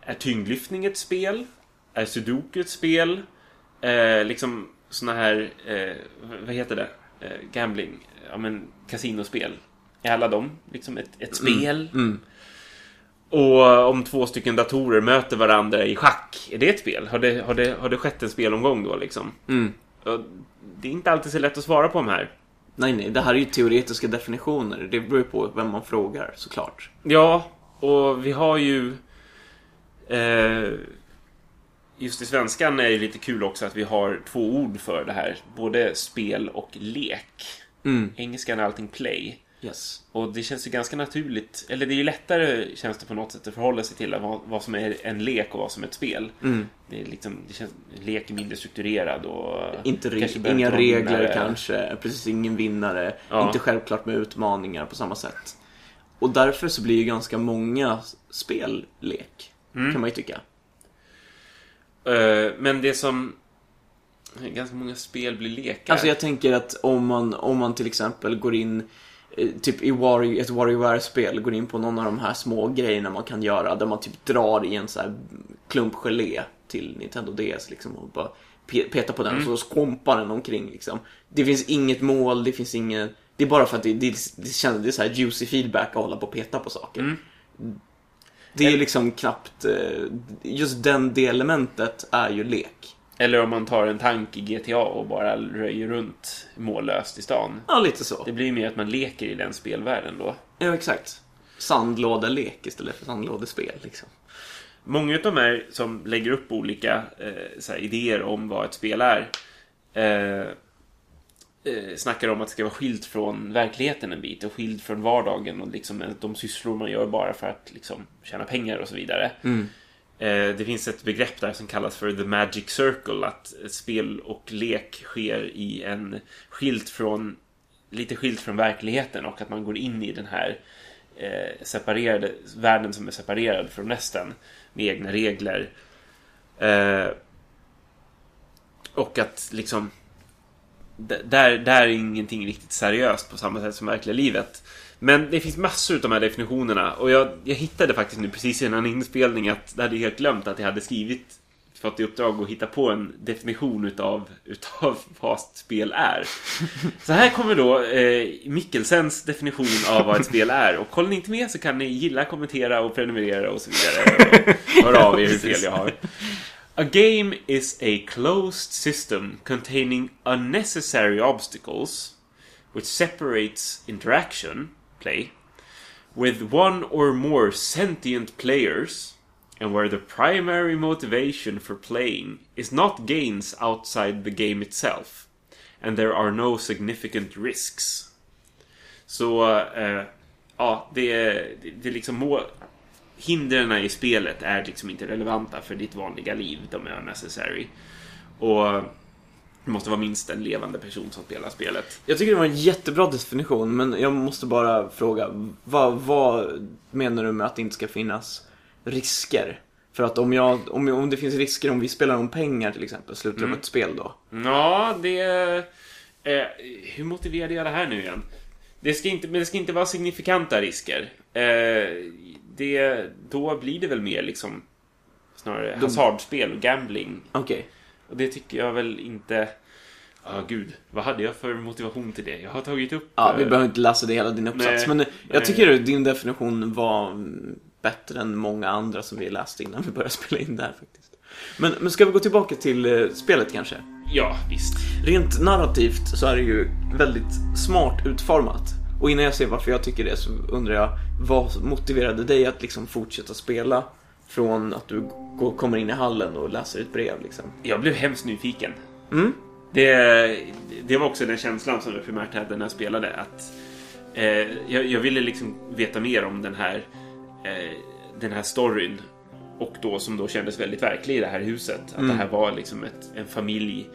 Är tyngdlyftning ett spel? Är sudoku ett spel? Eh, liksom såna här, eh, vad heter det? Eh, gambling ja, men, kasinospel. Är alla de liksom ett, ett spel? Mm. Mm. Och om två stycken datorer möter varandra i schack, är det ett spel? Har det, har det, har det skett en spelomgång då liksom? Mm. Det är inte alltid så lätt att svara på de här. Nej, nej, det här är ju teoretiska definitioner. Det beror ju på vem man frågar, såklart. Ja, och vi har ju... Eh, just i svenskan är det lite kul också att vi har två ord för det här. Både spel och lek. Mm. Engelskan är allting play. Yes. Och det känns ju ganska naturligt, eller det är ju lättare känns det på något sätt att förhålla sig till vad, vad som är en lek och vad som är ett spel. Mm. Det är liksom, det känns, lek är mindre strukturerad och... Inte re inga regler vinnare. kanske, precis ingen vinnare. Ja. Inte självklart med utmaningar på samma sätt. Och därför så blir ju ganska många spel lek, mm. kan man ju tycka. Uh, men det som Ganska många spel blir lekar. Alltså jag tänker att om man, om man till exempel går in eh, Typ i Wario, ett WarioWare-spel, går in på någon av de här små grejerna man kan göra där man typ drar i en så här klump gelé till Nintendo DS liksom och bara petar på den mm. och så skompar den omkring liksom. Det finns inget mål, det finns ingen... Det är bara för att det, det, det känns det är så här juicy feedback att hålla på och peta på saker. Mm. Det är ju liksom knappt... Eh, just den det elementet är ju lek. Eller om man tar en tank i GTA och bara röjer runt mållöst i stan. Ja, lite så. Det blir mer att man leker i den spelvärlden då. Ja, exakt. Sandlådelek istället för sandlådespel liksom. Många av de här som lägger upp olika eh, här, idéer om vad ett spel är eh, eh, snackar om att det ska vara skilt från verkligheten en bit och skilt från vardagen och liksom de sysslor man gör bara för att liksom, tjäna pengar och så vidare. Mm. Eh, det finns ett begrepp där som kallas för the magic circle. Att spel och lek sker i en skilt från lite skilt från verkligheten och att man går in i den här eh, separerade världen som är separerad från resten med egna regler. Eh, och att liksom där, där är ingenting riktigt seriöst på samma sätt som verkliga livet. Men det finns massor av de här definitionerna och jag, jag hittade faktiskt nu precis innan inspelning att jag hade helt glömt att jag hade skrivit fått i uppdrag att hitta på en definition utav, utav vad ett spel är. Så här kommer då eh, Mikkelsens definition av vad ett spel är. Och kollar ni inte med så kan ni gilla, kommentera och prenumerera och så vidare. Och höra av er hur fel jag har. A game is a closed system containing unnecessary obstacles which separates interaction, play, with one or more sentient players and where the primary motivation for playing is not gains outside the game itself and there are no significant risks. Så, uh, ja, det är, det är liksom må, hindren i spelet är liksom inte relevanta för ditt vanliga liv. De är unnecessary. Och det måste vara minst en levande person som spelar spelet. Jag tycker det var en jättebra definition, men jag måste bara fråga. Vad, vad menar du med att det inte ska finnas risker? För att om, jag, om, om det finns risker om vi spelar om pengar till exempel, slutar det Mm. på ett spel då? Ja, det... Eh, hur motiverade jag det här nu igen? Det ska inte, men det ska inte vara signifikanta risker. Eh, det, då blir det väl mer liksom snarare Då- hasardspel och gambling. Okej. Och det tycker jag väl inte... Ja, gud. Vad hade jag för motivation till det? Jag har tagit upp... Ja, vi eh, behöver inte läsa det hela din uppsats. Nej, men jag nej. tycker att din definition var bättre än många andra som vi läste innan vi började spela in det här faktiskt. Men, men ska vi gå tillbaka till eh, spelet kanske? Ja, visst. Rent narrativt så är det ju väldigt smart utformat. Och innan jag ser varför jag tycker det så undrar jag, vad motiverade dig att liksom fortsätta spela från att du går, kommer in i hallen och läser ett brev liksom? Jag blev hemskt nyfiken. Mm? Det, det var också den känslan som jag primärt hade när jag spelade. Att, eh, jag, jag ville liksom veta mer om den här, eh, den här storyn. Och då som då kändes väldigt verklig i det här huset. Att Mm. det här var liksom ett, en familj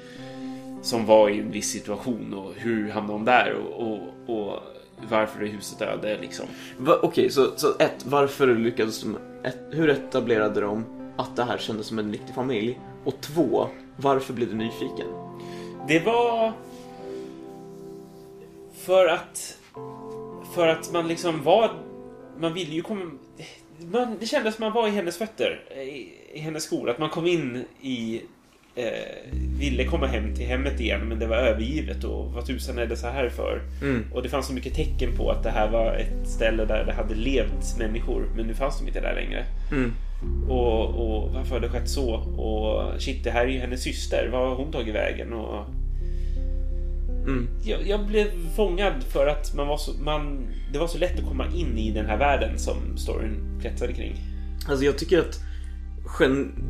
som var i en viss situation och hur hamnade de där och, och, och varför är huset öde liksom. Va, Okej, så, så ett, varför lyckades de, ett, hur etablerade de att det här kändes som en riktig familj? Och två, varför blev du nyfiken? Det var... För att... För att man liksom var... Man ville ju komma... Man, det kändes som man var i hennes fötter. I, i hennes skor. Att man kom in i... Eh, ville komma hem till hemmet igen men det var övergivet och vad tusan är det så här för? Mm. Och det fanns så mycket tecken på att det här var ett ställe där det hade levt människor men nu fanns de inte där längre. Mm. Och, och varför har det skett så? Och shit, det här är ju hennes syster. Vad har hon tagit vägen? Och Mm. jag, jag blev fångad för att man var så, man, det var så lätt att komma in i den här världen som storyn kretsade kring. Alltså jag tycker att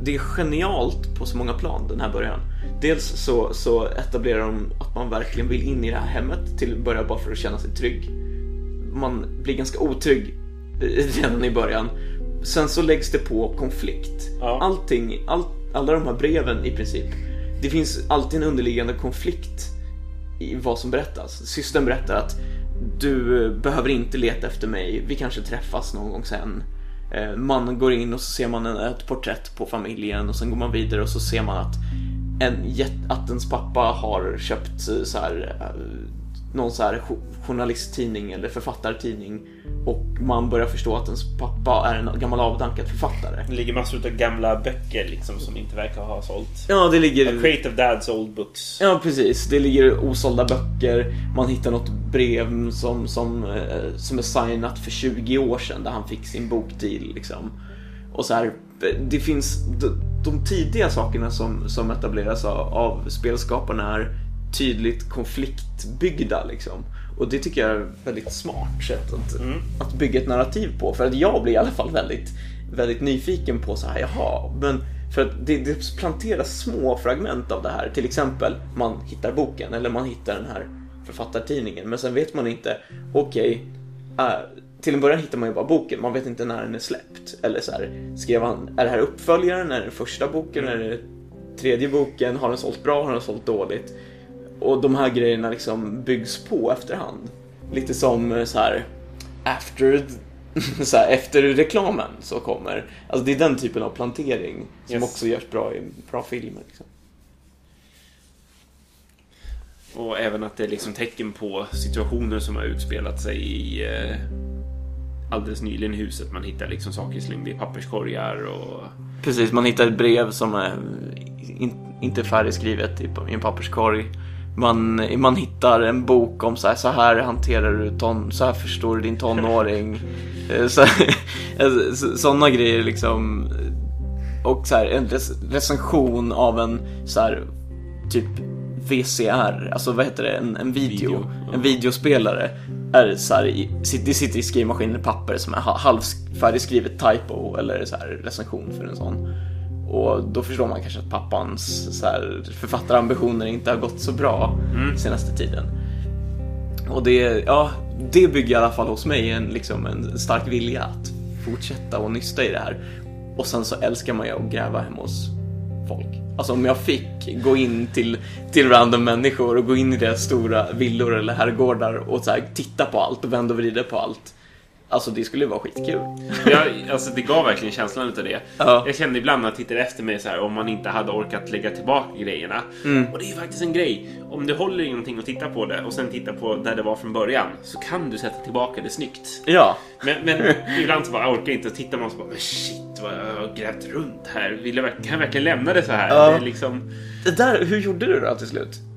det är genialt på så många plan den här början. Dels så, så etablerar de att man verkligen vill in i det här hemmet till att börja bara för att känna sig trygg. Man blir ganska otrygg redan i början. Sen så läggs det på konflikt. Ja. Allting, all, alla de här breven i princip. Det finns alltid en underliggande konflikt i vad som berättas. Systern berättar att du eh, behöver inte leta efter mig, vi kanske träffas någon gång sen. Eh, man går in och så ser man ett porträtt på familjen och sen går man vidare och så ser man att, en, att ens pappa har köpt eh, så här, eh, någon så här jo- journalisttidning eller författartidning och man börjar förstå att ens pappa är en gammal avdankad författare. Det ligger massor av gamla böcker liksom som inte verkar ha sålt. Ja, det A ligger... crate of dad's old books. Ja, precis. Det ligger osålda böcker. Man hittar något brev som, som, eh, som är signat för 20 år sedan där han fick sin bokdeal. Liksom. Och så här, det finns de, de tidiga sakerna som, som etableras av, av spelskaparna är tydligt konfliktbyggda. Liksom. Och det tycker jag är ett väldigt smart sätt att, Mm. att bygga ett narrativ på. För att jag blir i alla fall väldigt, väldigt nyfiken på så här, jaha, men för att det, det planteras små fragment av det här. Till exempel, man hittar boken eller man hittar den här författartidningen. Men sen vet man inte, okej, äh, till en början hittar man ju bara boken, man vet inte när den är släppt. Eller så här, skrev han, är det här uppföljaren, är det första boken, är det tredje boken, har den sålt bra, har den sålt dåligt? Och de här grejerna liksom byggs på efterhand. Lite som eh, så här after, så här, efter reklamen så kommer. Alltså det är den typen av plantering som Yes. också görs bra i bra filmer. Liksom. Och även att det är liksom tecken på situationer som har utspelat sig i eh, alldeles nyligen i huset. Man hittar liksom saker slängda i papperskorgar och Precis, man hittar ett brev som är in, inte färdigskrivet i, i en papperskorg. Man, man hittar en bok om så här, så här hanterar du ton, så här förstår du din tonåring. Eh, så, sådana grejer liksom. Och så här, en recension av en så här, typ VCR, alltså vad heter det, en, en video, video ja. en videospelare. Är så här, det sitter i skrivmaskinen papper som är halvfärdigskrivet typo eller så här, recension för en sån. Och då förstår man kanske att pappans så här, författarambitioner inte har gått så bra mm. senaste tiden. Och det, ja, det bygger i alla fall hos mig en, liksom, en stark vilja att fortsätta och nysta i det här. Och sen så älskar man ju att gräva hemma hos folk. Alltså om jag fick gå in till, till random människor och gå in i deras stora villor eller herrgårdar och så här, titta på allt och vända och vrida på allt Alltså det skulle vara skitkul. Ja, alltså det gav verkligen känslan utav det. Ja. Jag kände ibland när jag tittade efter mig så här om man inte hade orkat lägga tillbaka grejerna. Mm. Och det är faktiskt en grej. Om du håller i någonting och tittar på det och sen tittar på där det var från början så kan du sätta tillbaka det snyggt. Ja. Men, men ibland så bara jag orkar inte och tittar man så bara men shit vad jag har grävt runt här. Vill jag, kan jag verkligen lämna det så här? Ja. Det, liksom... det där, hur gjorde du då till slut?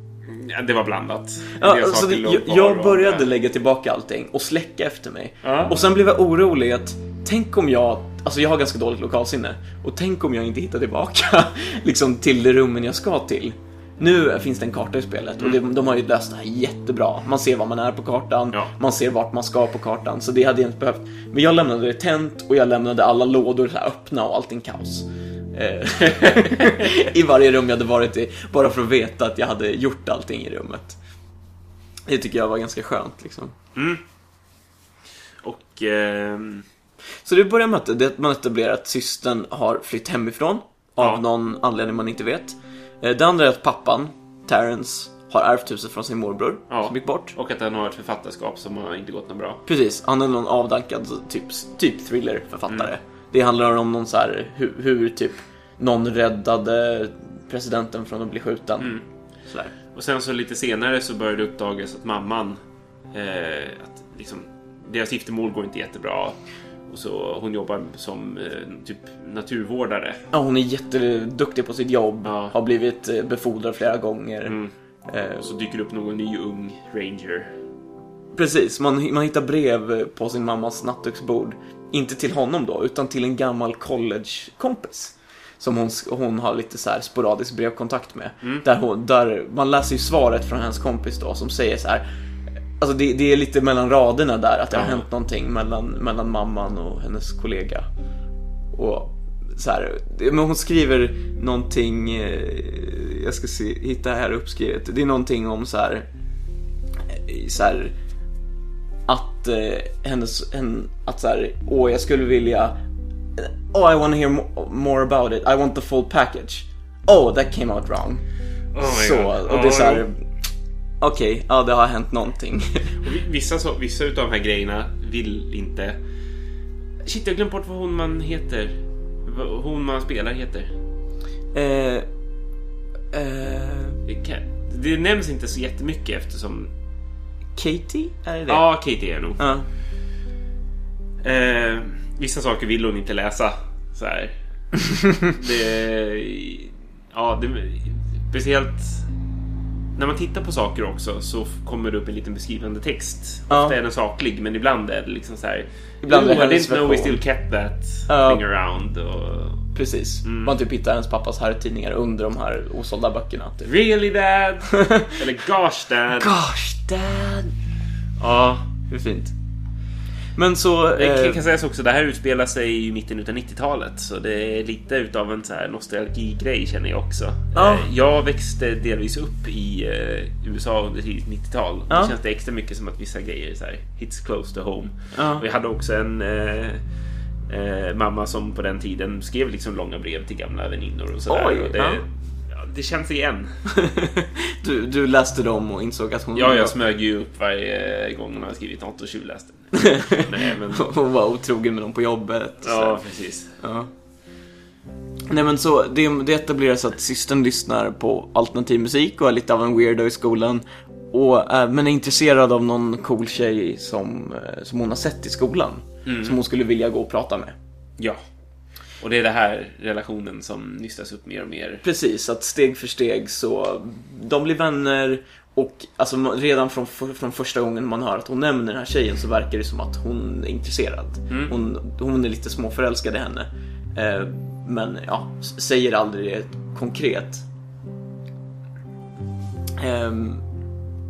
Ja, det var blandat. Ja, alltså jag, jag började och... lägga tillbaka allting och släcka efter mig. Ja. Och sen blev jag orolig att tänk om jag, alltså jag har ganska dåligt lokalsinne. Och tänk om jag inte hittar tillbaka liksom till de rummen jag ska till. Nu finns det en karta i spelet och mm. de har ju löst det här jättebra. Man ser var man är på kartan, ja. man ser vart man ska på kartan. Så det hade jag inte behövt. Men jag lämnade det tänt och jag lämnade alla lådor öppna och allting kaos. Eh, I varje rum jag hade varit i, bara för att veta att jag hade gjort allting i rummet. Det tycker jag var ganska skönt liksom. Mm. Och... Eh... Så det börjar med att man etablerar att systern har flytt hemifrån av ja. någon anledning man inte vet. Eh, det andra är att pappan, Terrence, har ärvt huset från sin morbror ja. som gick bort. Och att han har ett författarskap som har inte gått något bra. Precis, han är någon avdankad typ, typ thrillerförfattare. Mm. Det handlar om någon så här, hur, hur typ någon räddade presidenten från att bli skjuten. Mm. Och sen så lite senare så började det uppdagas att mamman, eh, att liksom, deras giftermål går inte jättebra. Och så hon jobbar som eh, typ naturvårdare. Ja, hon är jätteduktig på sitt jobb. Ja. Har blivit eh, befordrad flera gånger. Mm. Eh, och så dyker det upp någon ny ung ranger. Precis, man, man hittar brev på sin mammas nattduksbord inte till honom då, utan till en gammal collegekompis. Som hon, hon har lite så här sporadisk brevkontakt med. Mm. Där, hon, där man läser ju svaret från hennes kompis då som säger så här. Alltså det, det är lite mellan raderna där att det har hänt någonting mellan, mellan mamman och hennes kollega. Och så här, men hon skriver någonting, eh, jag ska se, hitta här uppskrivet. Det är någonting om så här, så här att eh, hennes, hen, att så här, åh jag skulle vilja, oh I want to hear more about it, I want the full package. Oh, that came out wrong. Oh så, God. och det är så här, okej, okay, ja det har hänt någonting. vissa, så, vissa utav de här grejerna vill inte, shit jag har glömt bort vad hon man heter. Hon man spelar heter. Eh, eh, det nämns inte så jättemycket eftersom Katie? Är det det? Ja, Katie är det nog. Ja. Eh, vissa saker vill hon inte läsa. Så här. det, ja, det, speciellt när man tittar på saker också så kommer det upp en liten beskrivande text. Ja. Ofta är den saklig, men ibland är det liksom så här. Ibland är I didn't know we still kept that ja. thing around. Och... Precis. Mm. Man typ hittar ens pappas herrtidningar under de här osålda böckerna. Typ. Really dad? Eller gosh dad? Gosh dad? Ja. Hur fint. Men så... Det kan, eh, sägas också, det här utspelar sig i mitten av 90-talet. Så det är lite utav en så här nostalgi-grej känner jag också. Ja. Eh, jag växte delvis upp i eh, USA under tidigt 90-tal. Ja. Det känns det extra mycket som att vissa grejer så här, hits close to home. Ja. Och jag hade också en eh, eh, mamma som på den tiden skrev liksom långa brev till gamla väninnor och sådär. Oj, och det. Det känns igen. du, du läste dem och insåg att hon... Ja, jag smög ju upp varje gång hon hade skrivit något och tjuvläste. Nej, men... hon var otrogen med dem på jobbet. Ja, så. precis. Ja. Nej men så, det, det etableras att systern lyssnar på alternativ musik och är lite av en weirdo i skolan. Och, äh, men är intresserad av någon cool tjej som, äh, som hon har sett i skolan. Mm. Som hon skulle vilja gå och prata med. Ja. Och det är den här relationen som nystas upp mer och mer. Precis, att steg för steg så de blir vänner och alltså, redan från, från första gången man hör att hon nämner den här tjejen så verkar det som att hon är intresserad. Hon, hon är lite småförälskad i henne. Eh, men ja, säger aldrig det konkret. Ehm,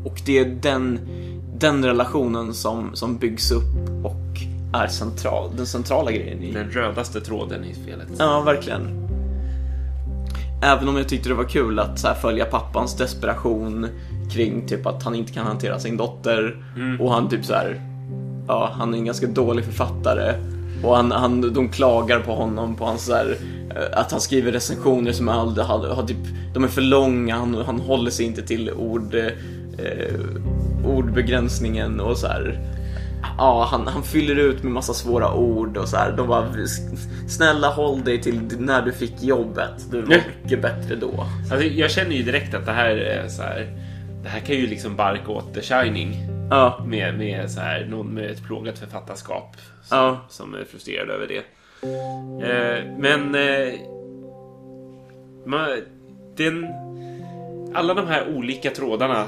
och det är den, den relationen som, som byggs upp och är central, den centrala grejen i, Den rödaste tråden i spelet. Ja, verkligen. Även om jag tyckte det var kul att så här, följa pappans desperation kring typ att han inte kan hantera sin dotter och han typ så här, ja, han är en ganska dålig författare och han, han, de klagar på honom på hans så här, eh, att han skriver recensioner som aldrig har, har typ, de är för långa, han, han håller sig inte till ord, eh, ordbegränsningen och så här. Ja, han, han fyller ut med massa svåra ord och så här. De bara, snälla håll dig till när du fick jobbet. Du var mycket bättre då. Alltså, jag känner ju direkt att det här är så här. Det här kan ju liksom barka åt The Shining. Ja, Med, med så här, någon med ett plågat författarskap. Som, Ja. som är frustrerad över det. Eh, men... Eh, man, den, alla de här olika trådarna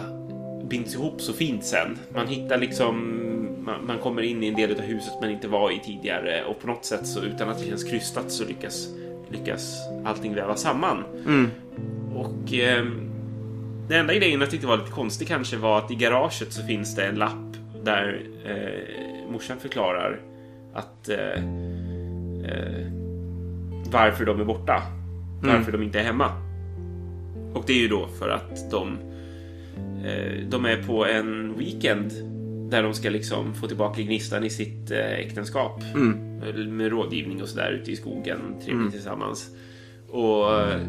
binds ihop så fint sen. Man hittar liksom... Man, man kommer in i en del av huset man inte var i tidigare och på något sätt så utan att det känns krystat så lyckas, lyckas allting väva samman. mm, Och eh, den enda grejen jag tyckte var lite konstig kanske var att i garaget så finns det en lapp där eh, morsan förklarar att eh, eh, varför de är borta. Varför de inte är hemma. Och det är ju då för att de eh, de är på en weekend där de ska liksom få tillbaka gnistan i sitt eh, äktenskap. mm, Med rådgivning och sådär ute i skogen, trevligt tillsammans. Och eh,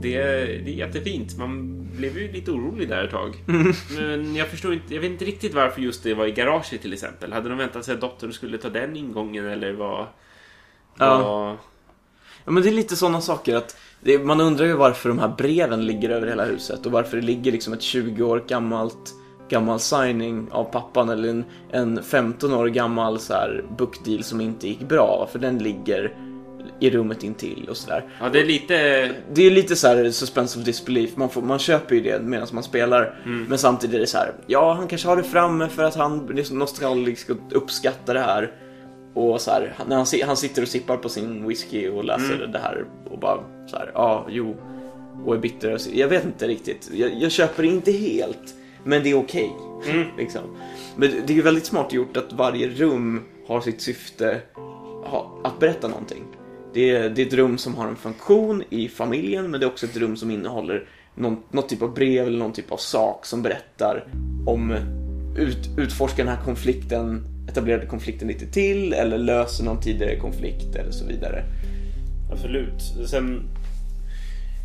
det, det är jättefint. Man blev ju lite orolig där ett tag. Men jag förstår inte, jag vet inte riktigt varför just det var i garaget till exempel. Hade de väntat sig att dottern skulle ta den ingången eller vad? Ja. Ja, men det är lite sådana saker att det, man undrar ju varför de här breven ligger över hela huset och varför det ligger liksom ett 20 år gammalt gammal signing av pappan eller en, en 15 år gammal så här book deal som inte gick bra för den ligger i rummet intill och sådär. Ja, det är lite... Det är lite så här suspense of disbelief, man, får, man köper ju det medan man spelar. Men samtidigt är det så här, ja han kanske har det framme för att han är nostalgisk och uppskattar det här. Och så här, när han, han sitter och sippar på sin whisky och läser det här och bara så här, ja, jo. Och är bitter. och Jag vet inte riktigt, jag, jag köper det inte helt. Men det är okej. Liksom. Men det är ju väldigt smart gjort att varje rum har sitt syfte att berätta någonting. Det är, det är ett rum som har en funktion i familjen, men det är också ett rum som innehåller någon, någon typ av brev eller någon typ av sak som berättar om ut, utforskar den här konflikten, etablerade konflikten lite till eller löser någon tidigare konflikt eller så vidare. Absolut. Sen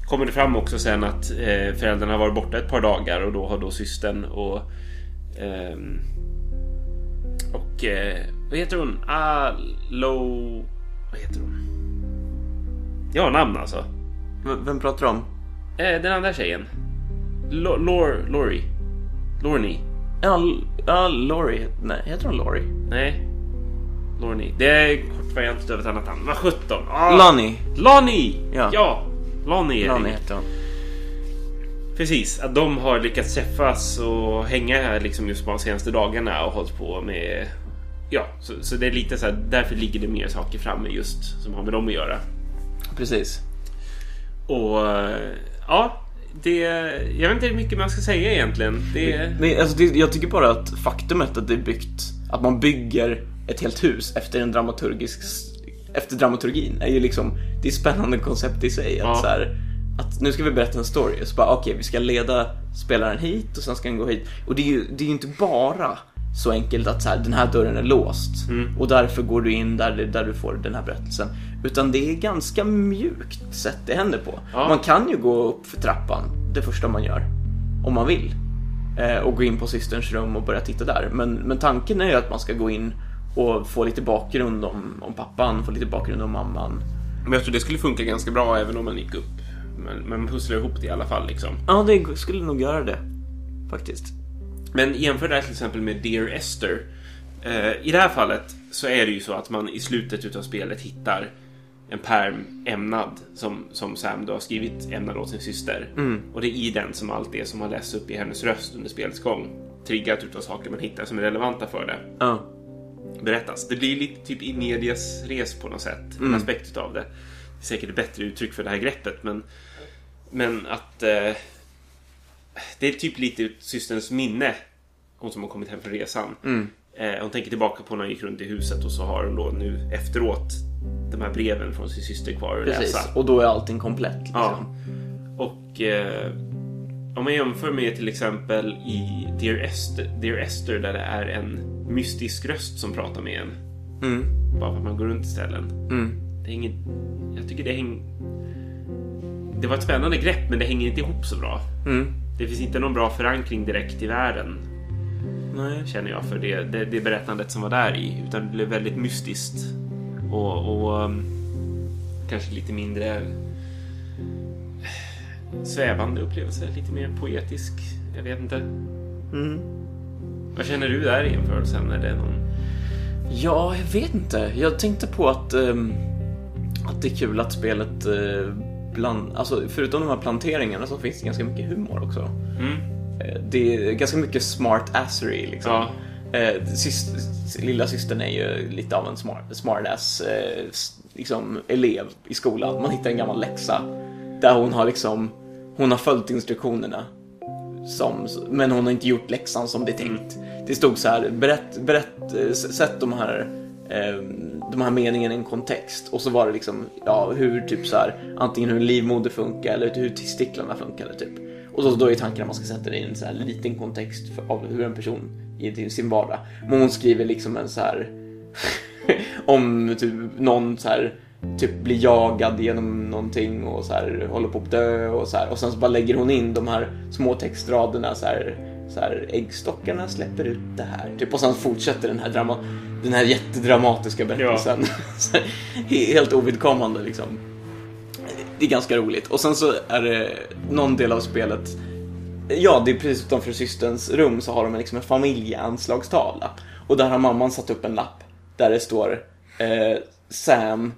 kommer det fram också sen att eh, föräldrarna har varit borta ett par dagar och då har då systern och ehm, och eh, vad heter hon? Alo... Vad heter hon? Ja, namn alltså. V- vem pratar du om? Eh, den andra tjejen. Lo- Lor... Lori. Lorny. Ja, ja Laurie. Nej, heter hon Laurie? Nej. Lorny. Det är en kort variant av ett annat namn. Vad sjutton? Ah! Lonnie. Lonnie! Ja. ja. Heter hon. Precis, att de har lyckats träffas och hänga här liksom just de senaste dagarna och hållit på med... Ja, så, så det är lite så här, därför ligger det mer saker framme just som har med dem att göra. Precis. Och ja, det... Jag vet inte hur mycket man ska säga egentligen. Det... Nej, alltså det, jag tycker bara att faktumet att det är byggt, att man bygger ett helt hus efter en dramaturgisk, efter dramaturgin är ju liksom, det är ett spännande koncept i sig. Att, Ja. så här, att nu ska vi berätta en story, så bara okej, vi ska leda spelaren hit och sen ska den gå hit. Och det är ju, det är ju inte bara så enkelt att så här, den här dörren är låst och därför går du in där, där du får den här berättelsen. Utan det är ganska mjukt sätt det händer på. Ja. Man kan ju gå upp för trappan det första man gör, om man vill eh, och gå in på systerns rum och börja titta där. Men, men tanken är ju att man ska gå in och få lite bakgrund om, om pappan, få lite bakgrund om mamman. Men jag tror det skulle funka ganska bra även om man gick upp. Men, men man pusslar ihop det i alla fall liksom. Ja, det skulle nog göra det. Faktiskt. Men jämför det här till exempel med Dear Esther. Eh, I det här fallet så är det ju så att man i slutet utav spelet hittar en perm ämnad som, som Sam då har skrivit ämnad åt sin syster. Och det är i den som allt det som har lästs upp i hennes röst under spelets gång triggat utav saker man hittar som är relevanta för det Ja. Berättas. Det blir lite typ in medias res på något sätt. En aspekt utav det. Det är säkert ett bättre uttryck för det här greppet men men att eh, det är typ lite systerns minne. Hon som har kommit hem från resan. Eh, hon tänker tillbaka på när hon gick runt i huset och så har hon då nu efteråt de här breven från sin syster kvar att Precis. läsa. Och då är allting komplett. Liksom. Ja. Och eh, om man jämför med till exempel i Dear Esther, Dear Esther där det är en mystisk röst som pratar med en. Mm. Bara för att man går runt ställen. Mm. Det inget, jag tycker det hänger... Det var ett spännande grepp men det hänger inte ihop så bra. Mm. Det finns inte någon bra förankring direkt i världen Nej. känner jag för det, det, det berättandet som var där i. Utan det blev väldigt mystiskt. Och, och um, kanske lite mindre svävande upplevelse. Lite mer poetisk. Jag vet inte. Mm. Vad känner du där i jämförelsen? Är det någon... Ja, jag vet inte. Jag tänkte på att, ehm, att det är kul att spelet uh, bland... Alltså, förutom de här planteringarna så finns det ganska mycket humor också. Mm. Eh, Det är ganska mycket smart assery liksom. Ja. Eh, syst, lilla systern är ju lite av en smart, smartass eh, liksom, elev i skolan. Man hittar en gammal läxa där hon har liksom, hon har följt instruktionerna. Som, men hon har inte gjort läxan som det är tänkt. Det stod så här, berätt, berätt, sätt de här, eh, de här meningarna i en kontext. Och så var det liksom, ja, hur typ så här, antingen hur livmoder funkar eller hur testiklarna funkar typ. Och så då är tanken att man ska sätta det i en så här liten kontext för, av hur en person i sin vardag. Men hon skriver liksom en så här om typ någon så här typ blir jagad genom någonting och så här håller på att dö och så här. Och sen så bara lägger hon in de här små textraderna så här så här äggstockarna släpper ut det här. Typ och sen fortsätter den här drama den här jättedramatiska berättelsen. He- helt ovidkommande liksom. Det är ganska roligt. Och sen så är det någon del av spelet Ja, det är precis utanför systerns rum så har de liksom en familjeanslagstavla. Och där har mamman satt upp en lapp där det står eh, Sam,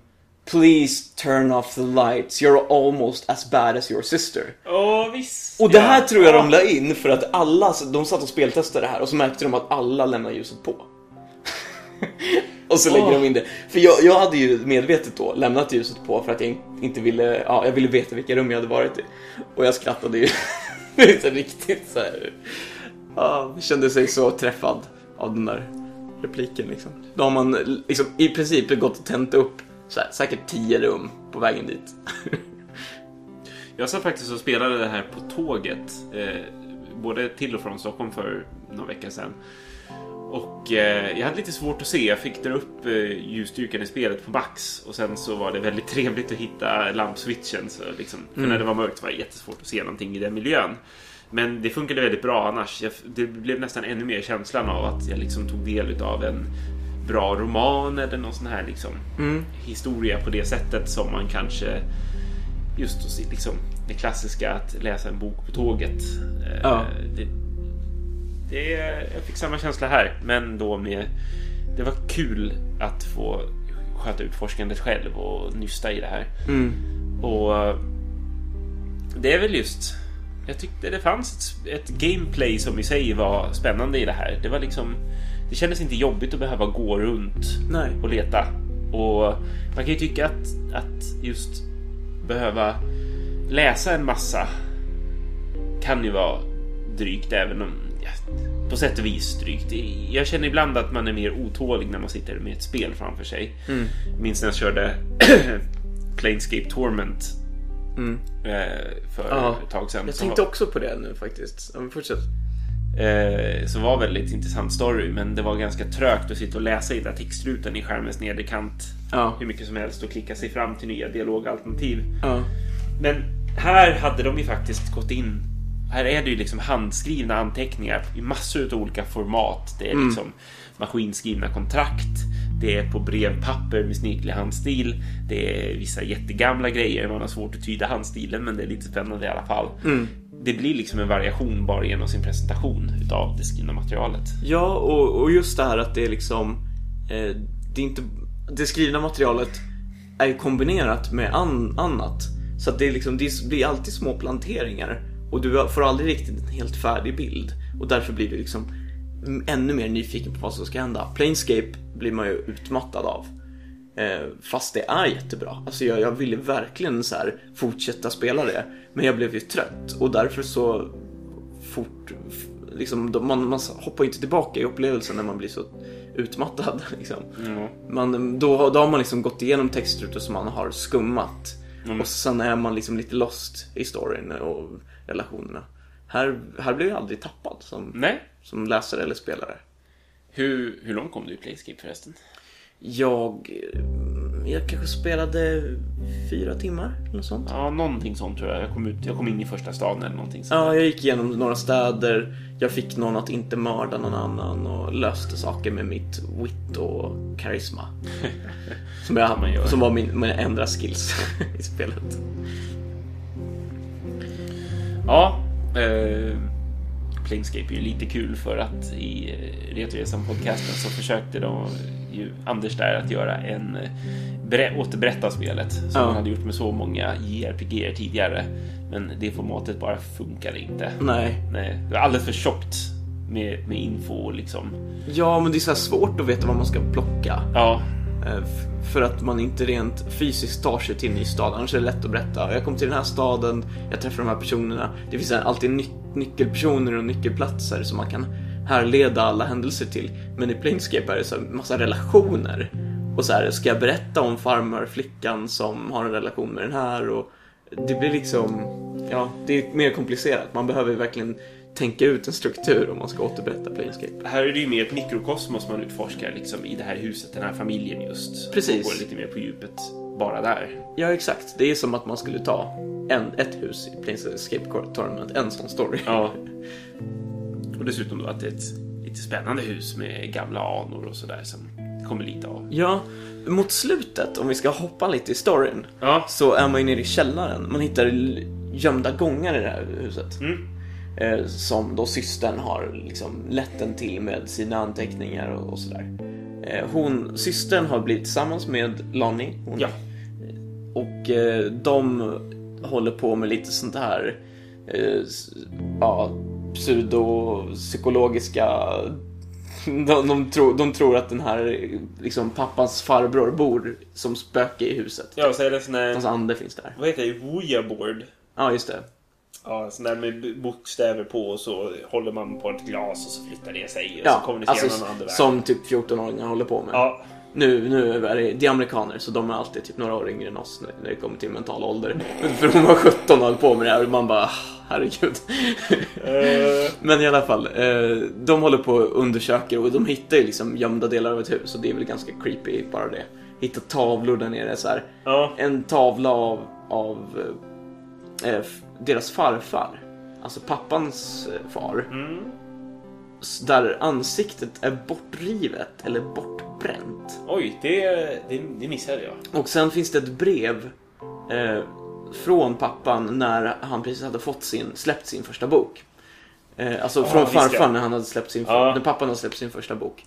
please turn off the lights, you're almost as bad as your sister. Åh, visst! Och det här ja. tror jag de la in för att alla, de satt och speltestade det här och så märkte de att alla lämnar ljuset på. och så lägger de in det. För jag, jag hade ju medvetet då lämnat ljuset på för att jag inte ville, ja, jag ville veta vilka rum jag hade varit i. Och jag skrattade ju så riktigt så här. Ja, kände sig så träffad av den där repliken liksom. Då har man liksom i princip gått och tänt upp här, säkert tio rum på vägen dit. Jag satt faktiskt och spelade det här på tåget. Eh, både till och från Stockholm för några veckor sedan. Och eh, jag hade lite svårt att se. Jag fick dra upp eh, ljusstyrkan i spelet på max. Och sen så var det väldigt trevligt att hitta lampswitchen. Så liksom, för när det var mörkt var det jättesvårt att se någonting i den miljön. Men det funkade väldigt bra annars. Jag, det blev nästan ännu mer känslan av att jag liksom tog del av en bra roman eller någon sån här liksom, historia på det sättet som man kanske just liksom, det klassiska att läsa en bok på tåget. Eh, Ja. Det, det, jag fick samma känsla här, men då med... Det var kul att få sköta utforskandet själv och nysta i det här. Mm. Och eh, det är väl just... Jag tyckte det fanns ett, ett gameplay som i sig var spännande i det här. Det var liksom... Det kändes inte jobbigt att behöva gå runt Nej. och leta. Och man kan ju tycka att, att just behöva läsa en massa kan ju vara drygt även om ja, på sätt och vis drygt. Jag känner ibland att man är mer otålig när man sitter med ett spel framför sig. Mm. Minns när jag körde Planescape Torment Mm. eh, för Ja, ett tag sedan. Jag tänkte var- också på det nu faktiskt. Fortsätter. Eh, som var väldigt intressant story, men det var ganska trögt att sitta och läsa i den där textrutan i skärmens nederkant Ja. hur mycket som helst och klicka sig fram till nya dialogalternativ. Ja. Men här hade de ju faktiskt gått in. Här är det ju liksom handskrivna anteckningar i massor av olika format. Det är liksom maskinskrivna kontrakt. Det är på brevpapper med snirklig handstil. Det är vissa jättegamla grejer. Man har svårt att tyda handstilen, men det är lite spännande i alla fall. Det blir liksom en variation bara genom sin presentation utav det skrivna materialet. Ja, och, och just det här att det är liksom... Eh, det är inte... Det skrivna materialet är ju kombinerat med an, annat. Så att det, är liksom, det blir alltid små planteringar och du får aldrig riktigt en helt färdig bild. Och därför blir du liksom ännu mer nyfiken på vad som ska hända. Planescape blir man ju utmattad av. Eh, fast det är jättebra. Alltså jag, jag ville verkligen så här fortsätta spela det. Men jag blev ju trött och därför så fort, liksom, man, man hoppar inte tillbaka i upplevelsen när man blir så utmattad. Liksom. Mm. Man, då, då har man liksom gått igenom textrutor som man har skummat. Mm. Och sen är man liksom lite lost i storyn och relationerna. Här, här blev jag aldrig tappad som, Nej. som läsare eller spelare. Hur, hur långt kom du i Playscape förresten? Jag, jag kanske spelade fyra timmar eller sånt. Ja, någonting sånt tror jag. Jag kom, ut, jag kom in i första staden eller någonting sånt. Ja, jag gick igenom några städer. Jag fick någon att inte mörda någon annan och löste saker med mitt wit och karisma. som, jag, som var min, mina enda skills i spelet. Ja, eh, Planescape är ju lite kul för att i eh, Retroresan-podcasten så försökte de ju Anders där att göra en eh, återberätta spelet som ja. man hade gjort med så många JRPG tidigare. Men det formatet bara funkar inte. Nej. Nej. Det var alldeles för tjockt med, med info liksom. Ja, men det är så svårt att veta vad man ska plocka. Ja. Eh, för att man inte rent fysiskt tar sig till en ny stad. Annars är det lätt att berätta. Jag kom till den här staden, jag träffade de här personerna. Det finns alltid ny nyckelpersoner och nyckelplatser som man kan härleda alla händelser till. Men i Planescape är det så här massa relationer. Och så här, ska jag berätta om farmarflickan som har en relation med den här? Och det blir liksom, ja, det är mer komplicerat. Man behöver verkligen tänka ut en struktur om man ska återberätta Planescape. Här är det ju mer ett mikrokosmos man utforskar liksom, i det här huset, den här familjen just. Precis. Och går lite mer på djupet bara där. Ja, exakt. Det är som att man skulle ta en, ett hus i Planescape Tournament, en sån story. Ja. Och dessutom då att det är ett lite spännande hus med gamla anor och sådär som kommer lite av. Ja, mot slutet, om vi ska hoppa lite i storyn, ja. så är man ju nere i källaren. Man hittar gömda gångar i det här huset. Mm. Eh, som då systern har liksom lett den till med sina anteckningar och, och sådär. Eh, hon, systern har blivit tillsammans med Lonnie. Hon, ja. Och eh, de håller på med lite sånt här eh, ja, pseudopsykologiska de, de, tror, de tror att den här liksom, pappans farbror bor som spöke i huset. Ja, så är det sån där... Hans ande finns där. Vad heter det? Ouija board? Ja, just det. Ja, sån där med bokstäver på och så håller man på ett glas och så flyttar det sig och ja, så kommunicerar alltså, man andevärlden. Som typ 14-åringar håller på med. Ja. Nu, nu är det, är amerikaner så de är alltid typ några år yngre än oss när det kommer till mental ålder. För hon var 17 och höll på med det här och man bara herregud. Uh. Men i alla fall, eh, de håller på och undersöker och de hittar ju liksom gömda delar av ett hus och det är väl ganska creepy bara det. Hitta tavlor där nere så här. Ja. En tavla av, av eh, deras farfar, alltså pappans far. Mm. Där ansiktet är bortrivet eller bortbränt. Oj, det, det, det missade jag. Och sen finns det ett brev eh, från pappan när han precis hade fått sin, släppt sin första bok. Eh, alltså från farfar när han hade släppt sin, ja. när pappan hade släppt sin första bok.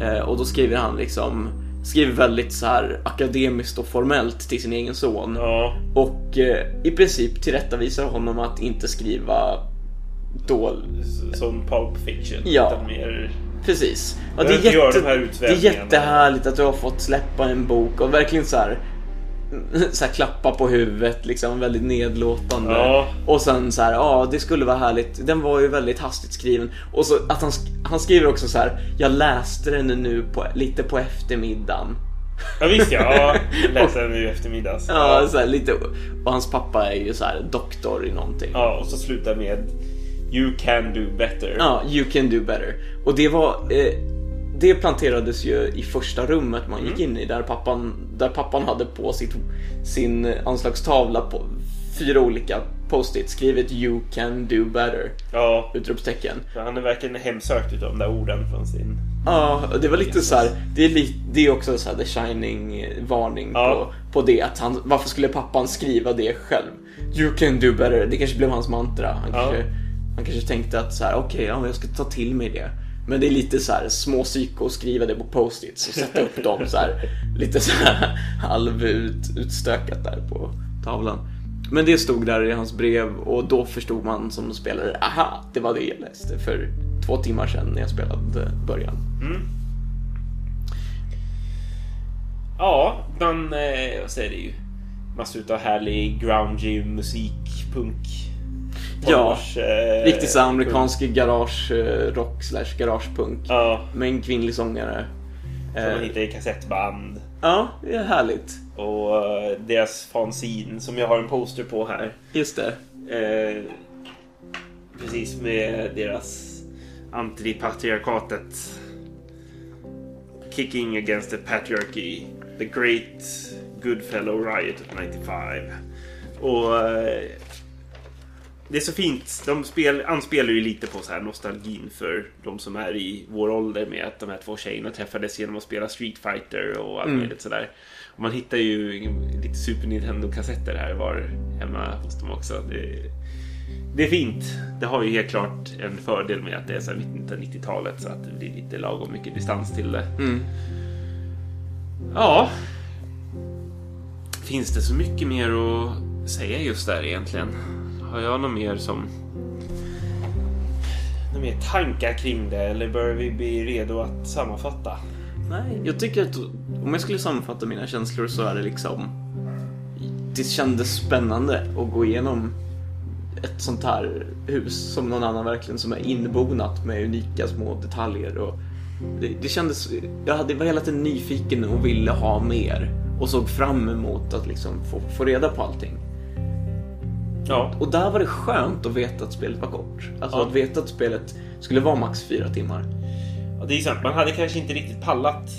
Eh, och då skriver han liksom, skriver väldigt så här akademiskt och formellt till sin egen son. Ja. Och eh, i princip tillrättavisar honom att inte skriva då... Som Pulp Fiction. Ja. Mer... Precis. Ja, det, är jätte, de det är jättehärligt att du har fått släppa en bok och verkligen så här så här, klappa på huvudet, liksom väldigt nedlåtande. Ja. Och sen så här, ja det skulle vara härligt. Den var ju väldigt hastigt skriven. Och så att han, han skriver också så här, jag läste den nu på, lite på eftermiddagen. Ja visst ja, läste den nu i eftermiddags. Ja, Så här, lite. Och hans pappa är ju så här doktor i någonting. Ja, och så slutar med You can do better. Ja, you can do better. Och det var eh, det planterades ju i första rummet man gick mm. in i där pappan, där pappan hade på sitt, sin anslagstavla på fyra olika post-it skrivit You can do better. Ja. Utropstecken. Ja, han är verkligen hemsökt utav de där orden från sin... Ja, det var lite så här, det är, li, det är också så här The Shining varning ja. på, på det. Att han, varför skulle pappan skriva det själv? You can do better. Det kanske blev hans mantra. Han, kanske, han kanske tänkte att så här, okej, okay, ja, jag ska ta till mig det. Men det är lite så här små psyko, skriva det på post-its och sätta upp dem så här. Lite så här halvutstökat där på tavlan. Men det stod där i hans brev och då förstod man som spelare, aha, det var det jag läste för två timmar sedan när jag spelade början. Mm. Ja, man, eh, vad säger det ju? Massor av härlig groundy musik, punk. Ja, eh, Riktigt så amerikansk garage eh, slash garagepunk. Ja, Med en kvinnlig sångare. som man Eh, hittar i kassettband. ja, det är härligt. Och eh, deras fanzine som jag har en poster på här. Just det. Eh, precis med deras antipatriarkatet. Kicking against the patriarchy. The great Goodfellow riot of 95. Och det är så fint. De spel, anspelar ju lite på så här nostalgin för de som är i vår ålder med att de här två tjejerna träffades genom att spela Street Fighter och allt Mm. möjligt sådär. Man hittar ju lite Super Nintendo-kassetter här var hemma hos dem också. Det, det är fint. Det har ju helt klart en fördel med att det är så här mitten av 90-talet så att det blir lite lagom mycket distans till det. Mm. Ja. Finns det så mycket mer att säga just där egentligen? Har jag något mer som... Några mer tankar kring det eller bör vi bli redo att sammanfatta? Nej, jag tycker att om jag skulle sammanfatta mina känslor så är det liksom... Det kändes spännande att gå igenom ett sånt här hus som någon annan verkligen som är inbonat med unika små detaljer och det, det kändes, jag hade, var hela tiden nyfiken och ville ha mer och såg fram emot att liksom få, få reda på allting. Ja. Och där var det skönt att veta att spelet var kort. Alltså Ja. att veta att spelet skulle vara max fyra timmar. Ja, det är sant. Man hade kanske inte riktigt pallat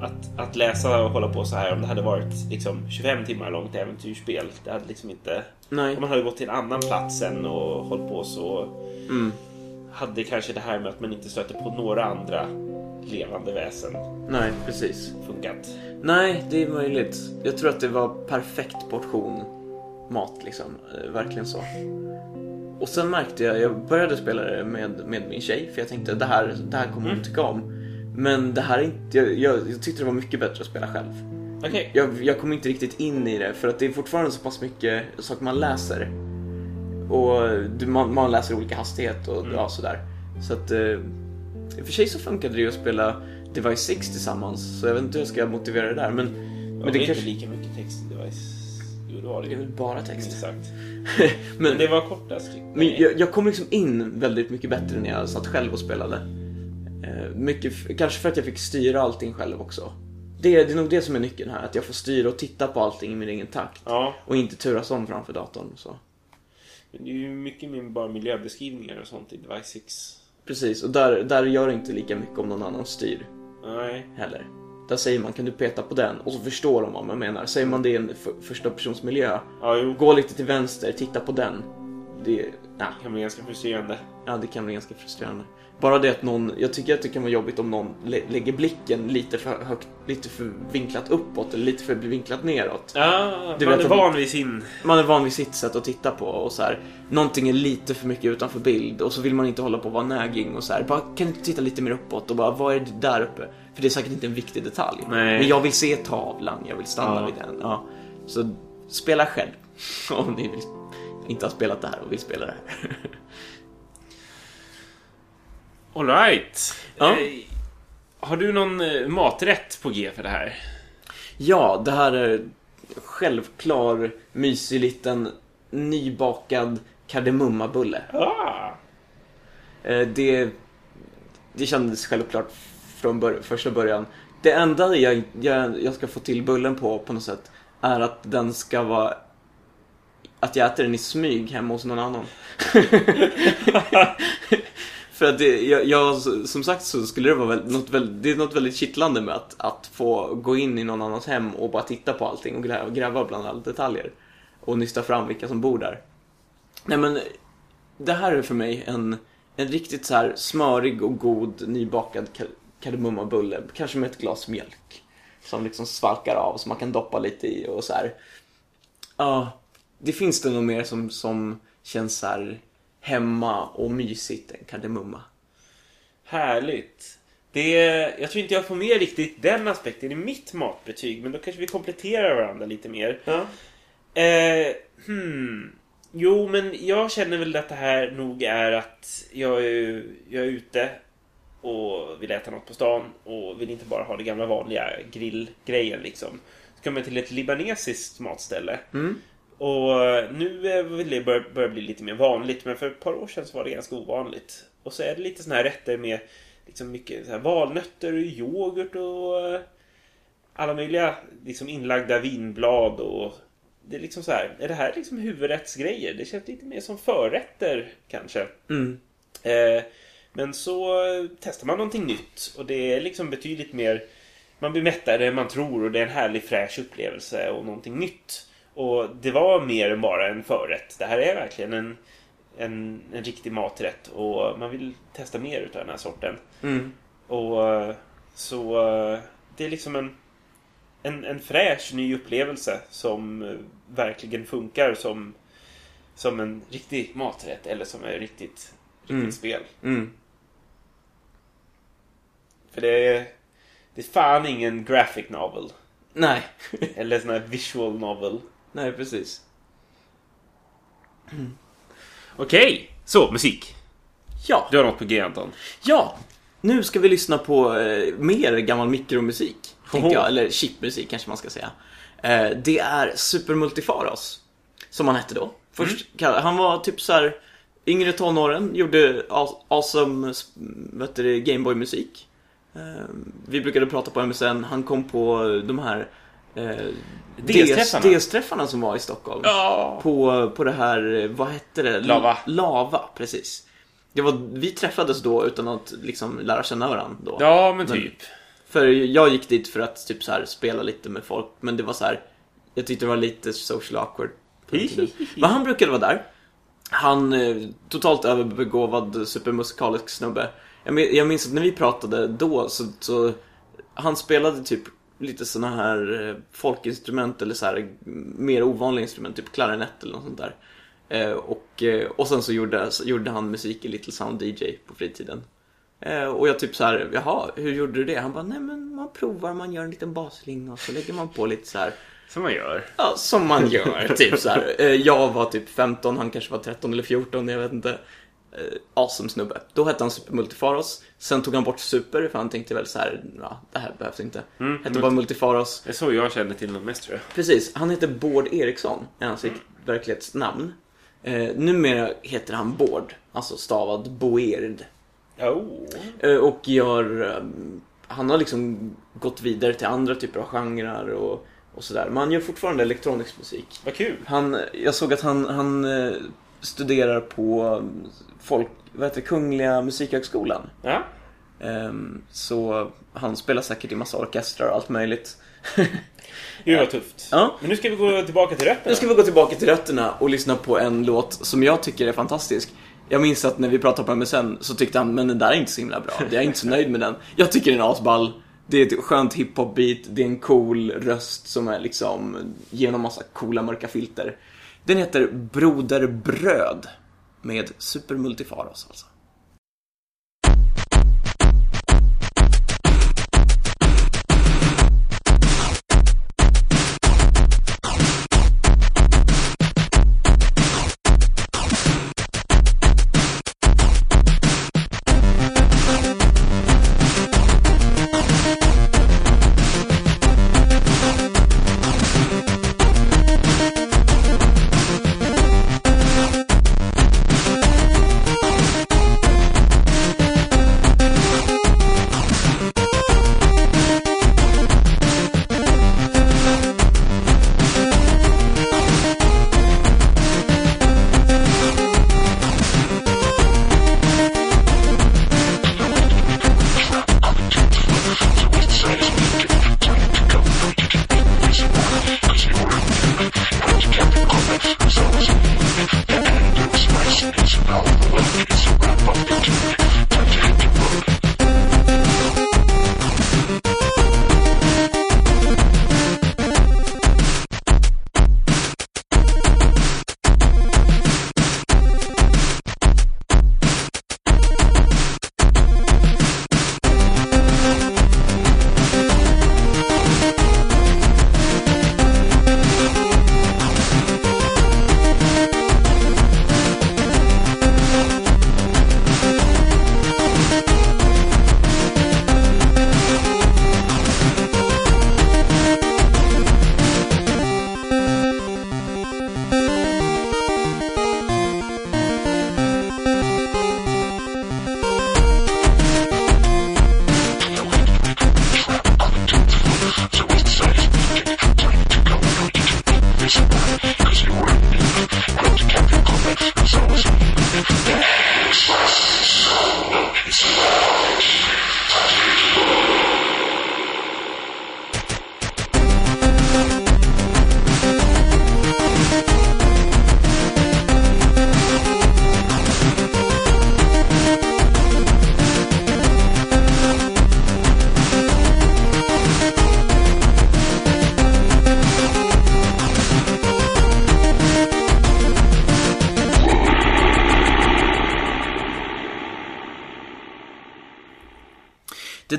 att, att läsa och hålla på så här om det hade varit liksom 25 timmar långt äventyrsspel. Det hade liksom inte... Nej. Om man hade gått till en annan plats sen och hållit på så Mm. hade kanske det här med att man inte stöter på några andra levande väsen Nej, precis. funkat. Nej, det är möjligt. Jag tror att det var perfekt portion mat liksom. Eh, Verkligen så. Och sen märkte jag, jag började spela det med, med min tjej för jag tänkte det här, det här kommer hon tycka om. Men det här är inte, jag, jag, jag tyckte det var mycket bättre att spela själv. Okej. Jag, jag kom inte riktigt in i det för att det är fortfarande så pass mycket saker man läser. Och man, man läser olika hastighet och ja, sådär. Så att eh, i och för sig så funkade det ju att spela Device 6 tillsammans så jag vet inte hur jag ska motivera det där men, men Men det det är kanske... inte lika mycket text i device. Det var det ju. bara text. sagt. men Men det var korta men jag, jag kom liksom in väldigt mycket bättre när jag satt själv och spelade. Eh, mycket, kanske för att jag fick styra allting själv också. Det, det är nog det som är nyckeln här, att jag får styra och titta på allting i min egen takt. Ja, Och inte turas om framför datorn. Så. men det är ju mycket med bara miljöbeskrivningar och sånt i device 6. Precis, och där, där gör det inte lika mycket om någon annan styr Nej. heller. Där säger man kan du peta på den och så förstår de vad man menar. Säger man det i en för, första persons miljö, Ja, gå lite till vänster, titta på den. Det, ja, Det kan bli ganska frustrerande. ja, det kan bli ganska frustrerande. Bara det att någon, jag tycker att det kan vara jobbigt om någon lä lägger blicken lite för högt, lite för vinklat uppåt eller lite för vinklat neråt. Ja, Du man vet är van vid sin... Man är van vid sitt sätt att titta på och så här. Någonting är lite för mycket utanför bild och så vill man inte hålla på och vara nagging och så här. Bara, kan du titta lite mer uppåt och bara, vad är det där uppe? För det är säkert inte en viktig detalj. Nej. Men jag vill se tavlan, jag vill stanna Ja. vid den. Ja. Så spela själv. Om ni vill, inte har spelat det här och vill spela det här. Alright. Ja. Eh, har du någon eh, maträtt på G för det här? Ja, det här är självklar, mysig liten nybakad kardemummabulle. Ah. Eh, Det, det kändes självklart från bör- första början. Det enda jag, jag, jag ska få till bullen på, på något sätt, är att den ska vara... Att jag äter den i smyg hemma hos någon annan. För att det, jag, jag, som sagt så skulle det vara väl, något, väl, det är något väldigt kittlande med att, att få gå in i någon annans hem och bara titta på allting och gräva, gräva bland alla detaljer. Och nysta fram vilka som bor där. Nej men, det här är för mig en, en riktigt så här smörig och god nybakad kardemummabulle. Kanske med ett glas mjölk. Som liksom svalkar av som man kan doppa lite i och så här. Ja, det finns det nog mer som, som känns så här hemma och mysigt än kardemumma. Härligt. Det, jag tror inte jag får med riktigt den aspekten i mitt matbetyg, men då kanske vi kompletterar varandra lite mer. Ja. Eh, hmm. Jo, men jag känner väl att det här nog är att jag är, jag är ute och vill äta något på stan och vill inte bara ha det gamla vanliga grillgrejen liksom. Så kommer jag till ett libanesiskt matställe. Mm. Och nu är väl det börjar, börjar bli lite mer vanligt, men för ett par år sedan så var det ganska ovanligt. Och så är det lite såna här rätter med liksom mycket så här valnötter och yoghurt och eh, alla möjliga liksom inlagda vinblad och det är liksom så här, är det här liksom huvudrättsgrejer? Det känns lite mer som förrätter kanske. Mm. Eh, men så testar man någonting nytt och det är liksom betydligt mer man blir mättare än man tror och det är en härlig fräsch upplevelse och någonting nytt. Och det var mer än bara en förrätt. Det här är verkligen en, en, en riktig maträtt och man vill testa mer utav den här sorten. Mm. Och eh, så eh, det är liksom en, en, en fräsch ny upplevelse som eh, verkligen funkar som, som en riktig maträtt eller som ett riktigt, riktigt Mm. spel. Mm. För det är, det är fan ingen graphic novel. Nej. Eller sån här visual novel. Nej, precis. Okej, så musik. Ja. Du har något på G Anton? Ja. Nu ska vi lyssna på eh, mer gammal mikromusik. Tänker jag. Eller chipmusik kanske man ska säga. Eh, det är Super Multifaros. Som han hette då. Först, kall- Han var typ så här yngre tonåren, gjorde aw- awesome Gameboy-musik. Eh, vi brukade prata på MSN, han kom på de här eh, DS-träffarna. Som var i Stockholm. Ja! På, på det här, eh, vad hette det? Lava. Lava, precis. Det var, vi träffades då utan att liksom lära känna varandra då. Ja, men typ. För jag gick dit för att typ så här spela lite med folk, men det var så här. Jag tyckte det var lite social awkward. Men han brukade vara där. Han, eh, totalt överbegåvad supermusikalisk snubbe. Jag, min- jag minns att när vi pratade då så, så han spelade typ lite såna här eh, folkinstrument eller så här mer ovanliga instrument, typ klarinett eller något sånt där. Eh, och, eh, och sen så gjorde, så gjorde han musik i Little Sound DJ på fritiden. Eh, och jag typ så här, jaha, hur gjorde du det? Han bara, nej men man provar, man gör en liten baslinga och så lägger man på lite så här Som man gör. Ja, som man gör. typ så här. Eh, Jag var typ 15, han kanske var 13 eller 14, jag vet inte. Eh, Awesome snubbe. Då hette han Super Multifaros. Sen tog han bort Super, för han tänkte väl så här, ja, det här behövs inte. Mm, hette bara Multifaros. Det är så jag känner till honom mest tror jag. Precis, han heter Bård Eriksson, är hans verklighetsnamn. Eh, numera heter han Bård, alltså stavad Boerd. Oh. Eh, och gör, eh, han har liksom gått vidare till andra typer av genrer och, och sådär. Men han gör fortfarande elektronisk musik. Vad kul. Han, jag såg att han, han eh, studerar på mm, folk, vad heter Kungliga Musikhögskolan. Ja. Ehm, så han spelar säkert i massa orkestrar och allt möjligt. Gud vad tufft. Ja. Men nu ska vi gå tillbaka till rötterna. Nu ska vi gå tillbaka till rötterna och lyssna på en låt som jag tycker är fantastisk. Jag minns att när vi pratade på MSN så tyckte han, men den där är inte så himla bra. Jag är inte så nöjd med den. Jag tycker den är asball. Det är ett skönt hiphop-beat, det är en cool röst som är liksom genom massa coola mörka filter. Den heter Broder Bröd med Super Multifaros alltså.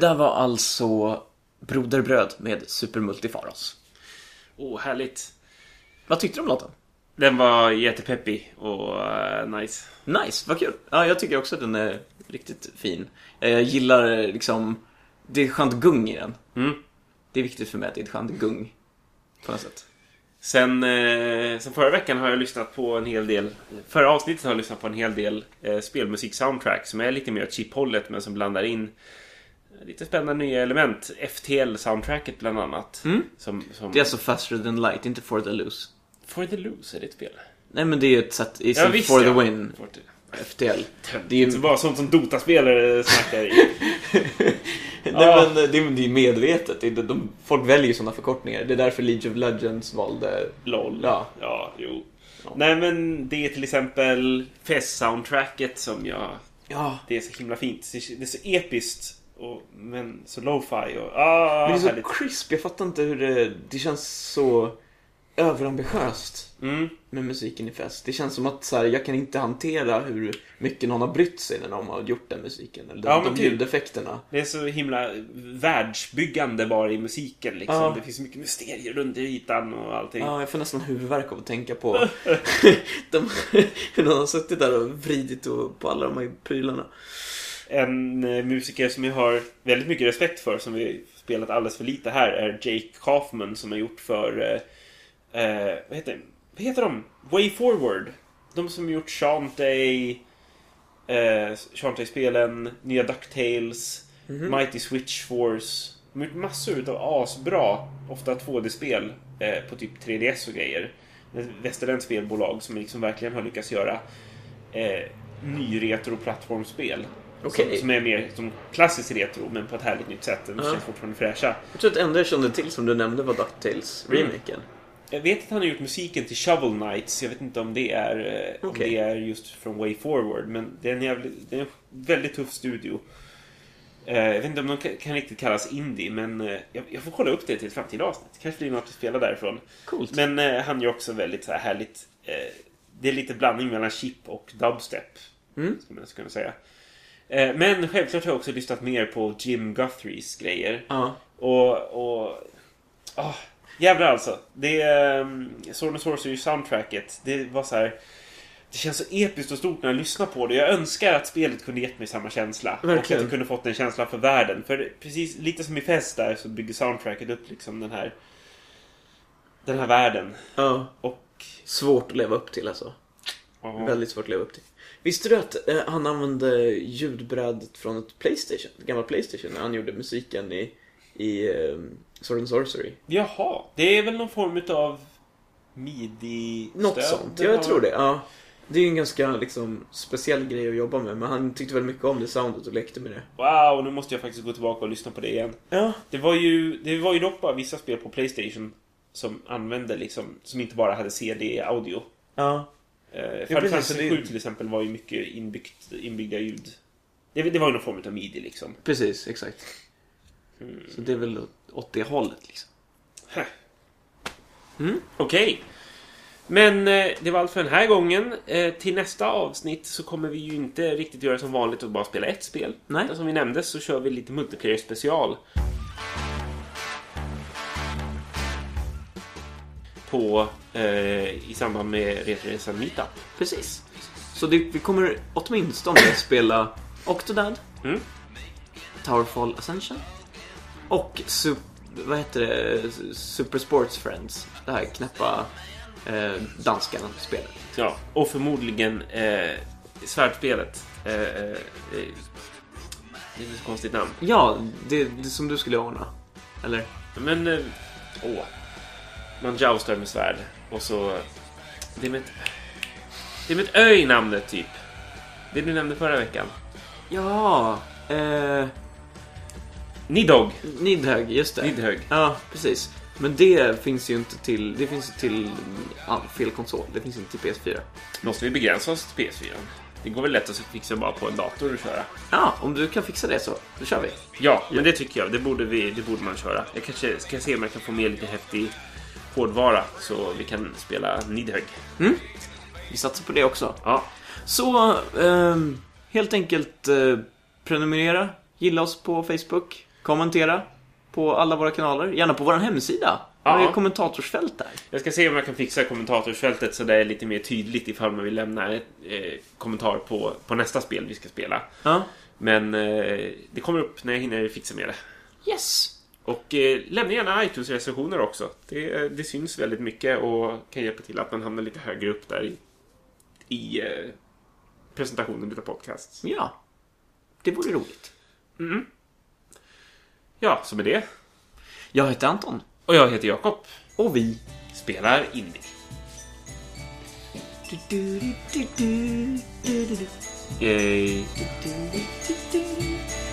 Där var alltså Broderbröd med Super Multifaros. Åh, härligt. Vad tyckte du om låten? Den var jättepeppig och eh, nice. Nice, vad kul. Ja, jag tycker också att den är riktigt fin. Jag gillar eh, liksom, det är ett skönt gung i den. Mm. Det är viktigt för mig att det är ett skönt gung. På något sätt. Sen, eh, sen förra veckan har jag lyssnat på en hel del Förra avsnittet har jag lyssnat på en hel del eh, spelmusik-soundtrack som är lite mer chip-hållet men som blandar in lite spännande nya element. FTL-soundtracket bland annat. Mm. Som, som... Det är alltså Faster than light, inte For the lose. For the Loose är det ett spel? Nej men det är ju ett sätt, Ja, visst, For the ja. win, For the... FTL. Det är ju inte bara sånt som Dota-spelare snackar i. Nej, Ja. men det är, det är medvetet. Det de, folk väljer ju sådana förkortningar. Det är därför League of Legends valde... LOL. Ja. ja jo. Ja. Nej men det är till exempel Fest-soundtracket som jag... Ja. Det är så himla fint. Det är så episkt. Och, men så lo-fi och... Ah, Men det är så härligt. crisp. Jag fattar inte hur det... Det känns så överambitiöst Mm. med musiken i Fest. Det känns som att så här, jag kan inte hantera hur mycket någon har brytt sig när de har gjort den musiken. Eller Ja, de, de typ. ljudeffekterna. Det är så himla världsbyggande bara i musiken liksom. Ja. Det finns så mycket mysterier runt ytan och allting. Ja, jag får nästan huvudvärk av att tänka på de, hur någon har suttit där och vridit på alla de här prylarna. En eh, musiker som jag har väldigt mycket respekt för, som vi spelat alldeles för lite här, är Jake Kaufman som har gjort för... Eh, eh, vad, heter, vad heter de? Way Forward. De som gjort Shantae, eh, Shantae-spelen, nya DuckTales, Mighty Switch Force. De har gjort massor utav asbra, ofta 2D-spel eh, på typ 3DS och grejer. Ett västerländskt spelbolag som liksom verkligen har lyckats göra eh, ny Okej. Som, som är mer som klassisk retro, men på ett härligt nytt sätt. De Ja. känns fortfarande fräscha. Jag tror att det enda jag kände till som du nämnde var DuckTales Mm. Jag vet att han har gjort musiken till Shovel Knights. Jag vet inte om det är, eh, om det är just från Way Forward. Men det är en, jävligt, det är en väldigt tuff studio. Eh, jag vet inte om de kan, riktigt kallas indie, men eh, jag, får kolla upp det till ett framtida avsnitt. Kanske blir något att spela därifrån. Coolt. Men han gör också väldigt så här härligt... Det är lite blandning mellan chip och dubstep. Mm. Skulle man kunna säga. Eh, men självklart har jag också lyssnat mer på Jim Guthrie's grejer. Ja. Och... och oh, jävlar alltså. Det... Um, Sword and Sorcery soundtracket. Det var så här... Det känns så episkt och stort när jag lyssnar på det. Jag önskar att spelet kunde gett mig samma känsla. Och Verkligen. att jag kunde fått den känslan för världen. För precis lite som i Fest där så bygger soundtracket upp liksom den här... Den här världen. ja. Och... Svårt att leva upp till alltså. ja. Väldigt svårt att leva upp till. Visste du att eh, han använde ljudbrädet från ett Playstation? Ett gammalt Playstation när han gjorde musiken i, i eh, Sword and Sorcery? Jaha. Det är väl någon form av midi Något sånt, ja, jag tror det. Ja. Det är ju en ganska liksom, speciell grej att jobba med, men han tyckte väldigt mycket om det soundet och lekte med det. Wow, nu måste jag faktiskt gå tillbaka och lyssna på det igen. Ja. Det var ju, det var ju dock bara vissa spel på Playstation som använde liksom, som inte bara hade CD-audio. Ja. Eh, Final Fantasy det- 7 till exempel var ju mycket inbyggt, inbyggda ljud. Det, det var ju någon form av midi liksom. Precis, exakt. Så det är väl åt- det hållet liksom. Okej. Men eh, det var allt för den här gången. Eh, till nästa avsnitt så kommer vi ju inte riktigt göra som vanligt och bara spela ett spel. Nej. Utan som vi nämnde så kör vi lite multiplayer special. På, eh, i samband med Retroresan Meetup. Precis. Så det, vi kommer åtminstone spela Octodad, Mm. Towerfall Ascension och sup, vad heter det? Super Sports Friends. Det här knäppa eh, danska spelet. Ja, och förmodligen eh, svärdspelet. Eh, eh, eh, det är ett konstigt namn. Ja, det, det som du skulle ordna. Eller? Men, eh, åh. Man joustar med svärd. Och så... Det är med ett... Det är med ett ö i namnet, typ. Det du nämnde förra veckan. Ja, eh, Nidhogg. Nidhög, just det. Nidhögg. Ja, precis. Men det finns ju inte till, det finns ju till all, fel konsol. Det finns inte till PS4. Måste vi begränsa oss till PS4? Det går väl lätt att fixa bara på en dator och köra? Ja, om du kan fixa det så, då kör vi. Ja, men det tycker jag. Det borde, vi, det borde man köra. Jag kanske ska se om jag kan få med lite häftig hårdvara så vi kan spela Nidhögg. Vi satsar på det också. Ja, Så, ehm, helt enkelt eh, prenumerera, gilla oss på Facebook, kommentera på alla våra kanaler, gärna på vår hemsida. Ja. Det är kommentatorsfält där. jag ska se om jag kan fixa kommentatorsfältet så det är lite mer tydligt ifall man vill lämna en eh, kommentar på, på nästa spel vi ska spela. Ja. Men eh, det kommer upp när jag hinner fixa med det. Yes! Och eh, lämna gärna iTunes-recensioner också. Det, eh, det syns väldigt mycket och kan hjälpa till att man hamnar lite högre upp där i, i eh, presentationen av podcasts. Ja, det vore roligt. Ja, så med det. Jag heter Anton. Och jag heter Jakob. Och vi... Spelar indie. Yay. Du-du-du-du-du.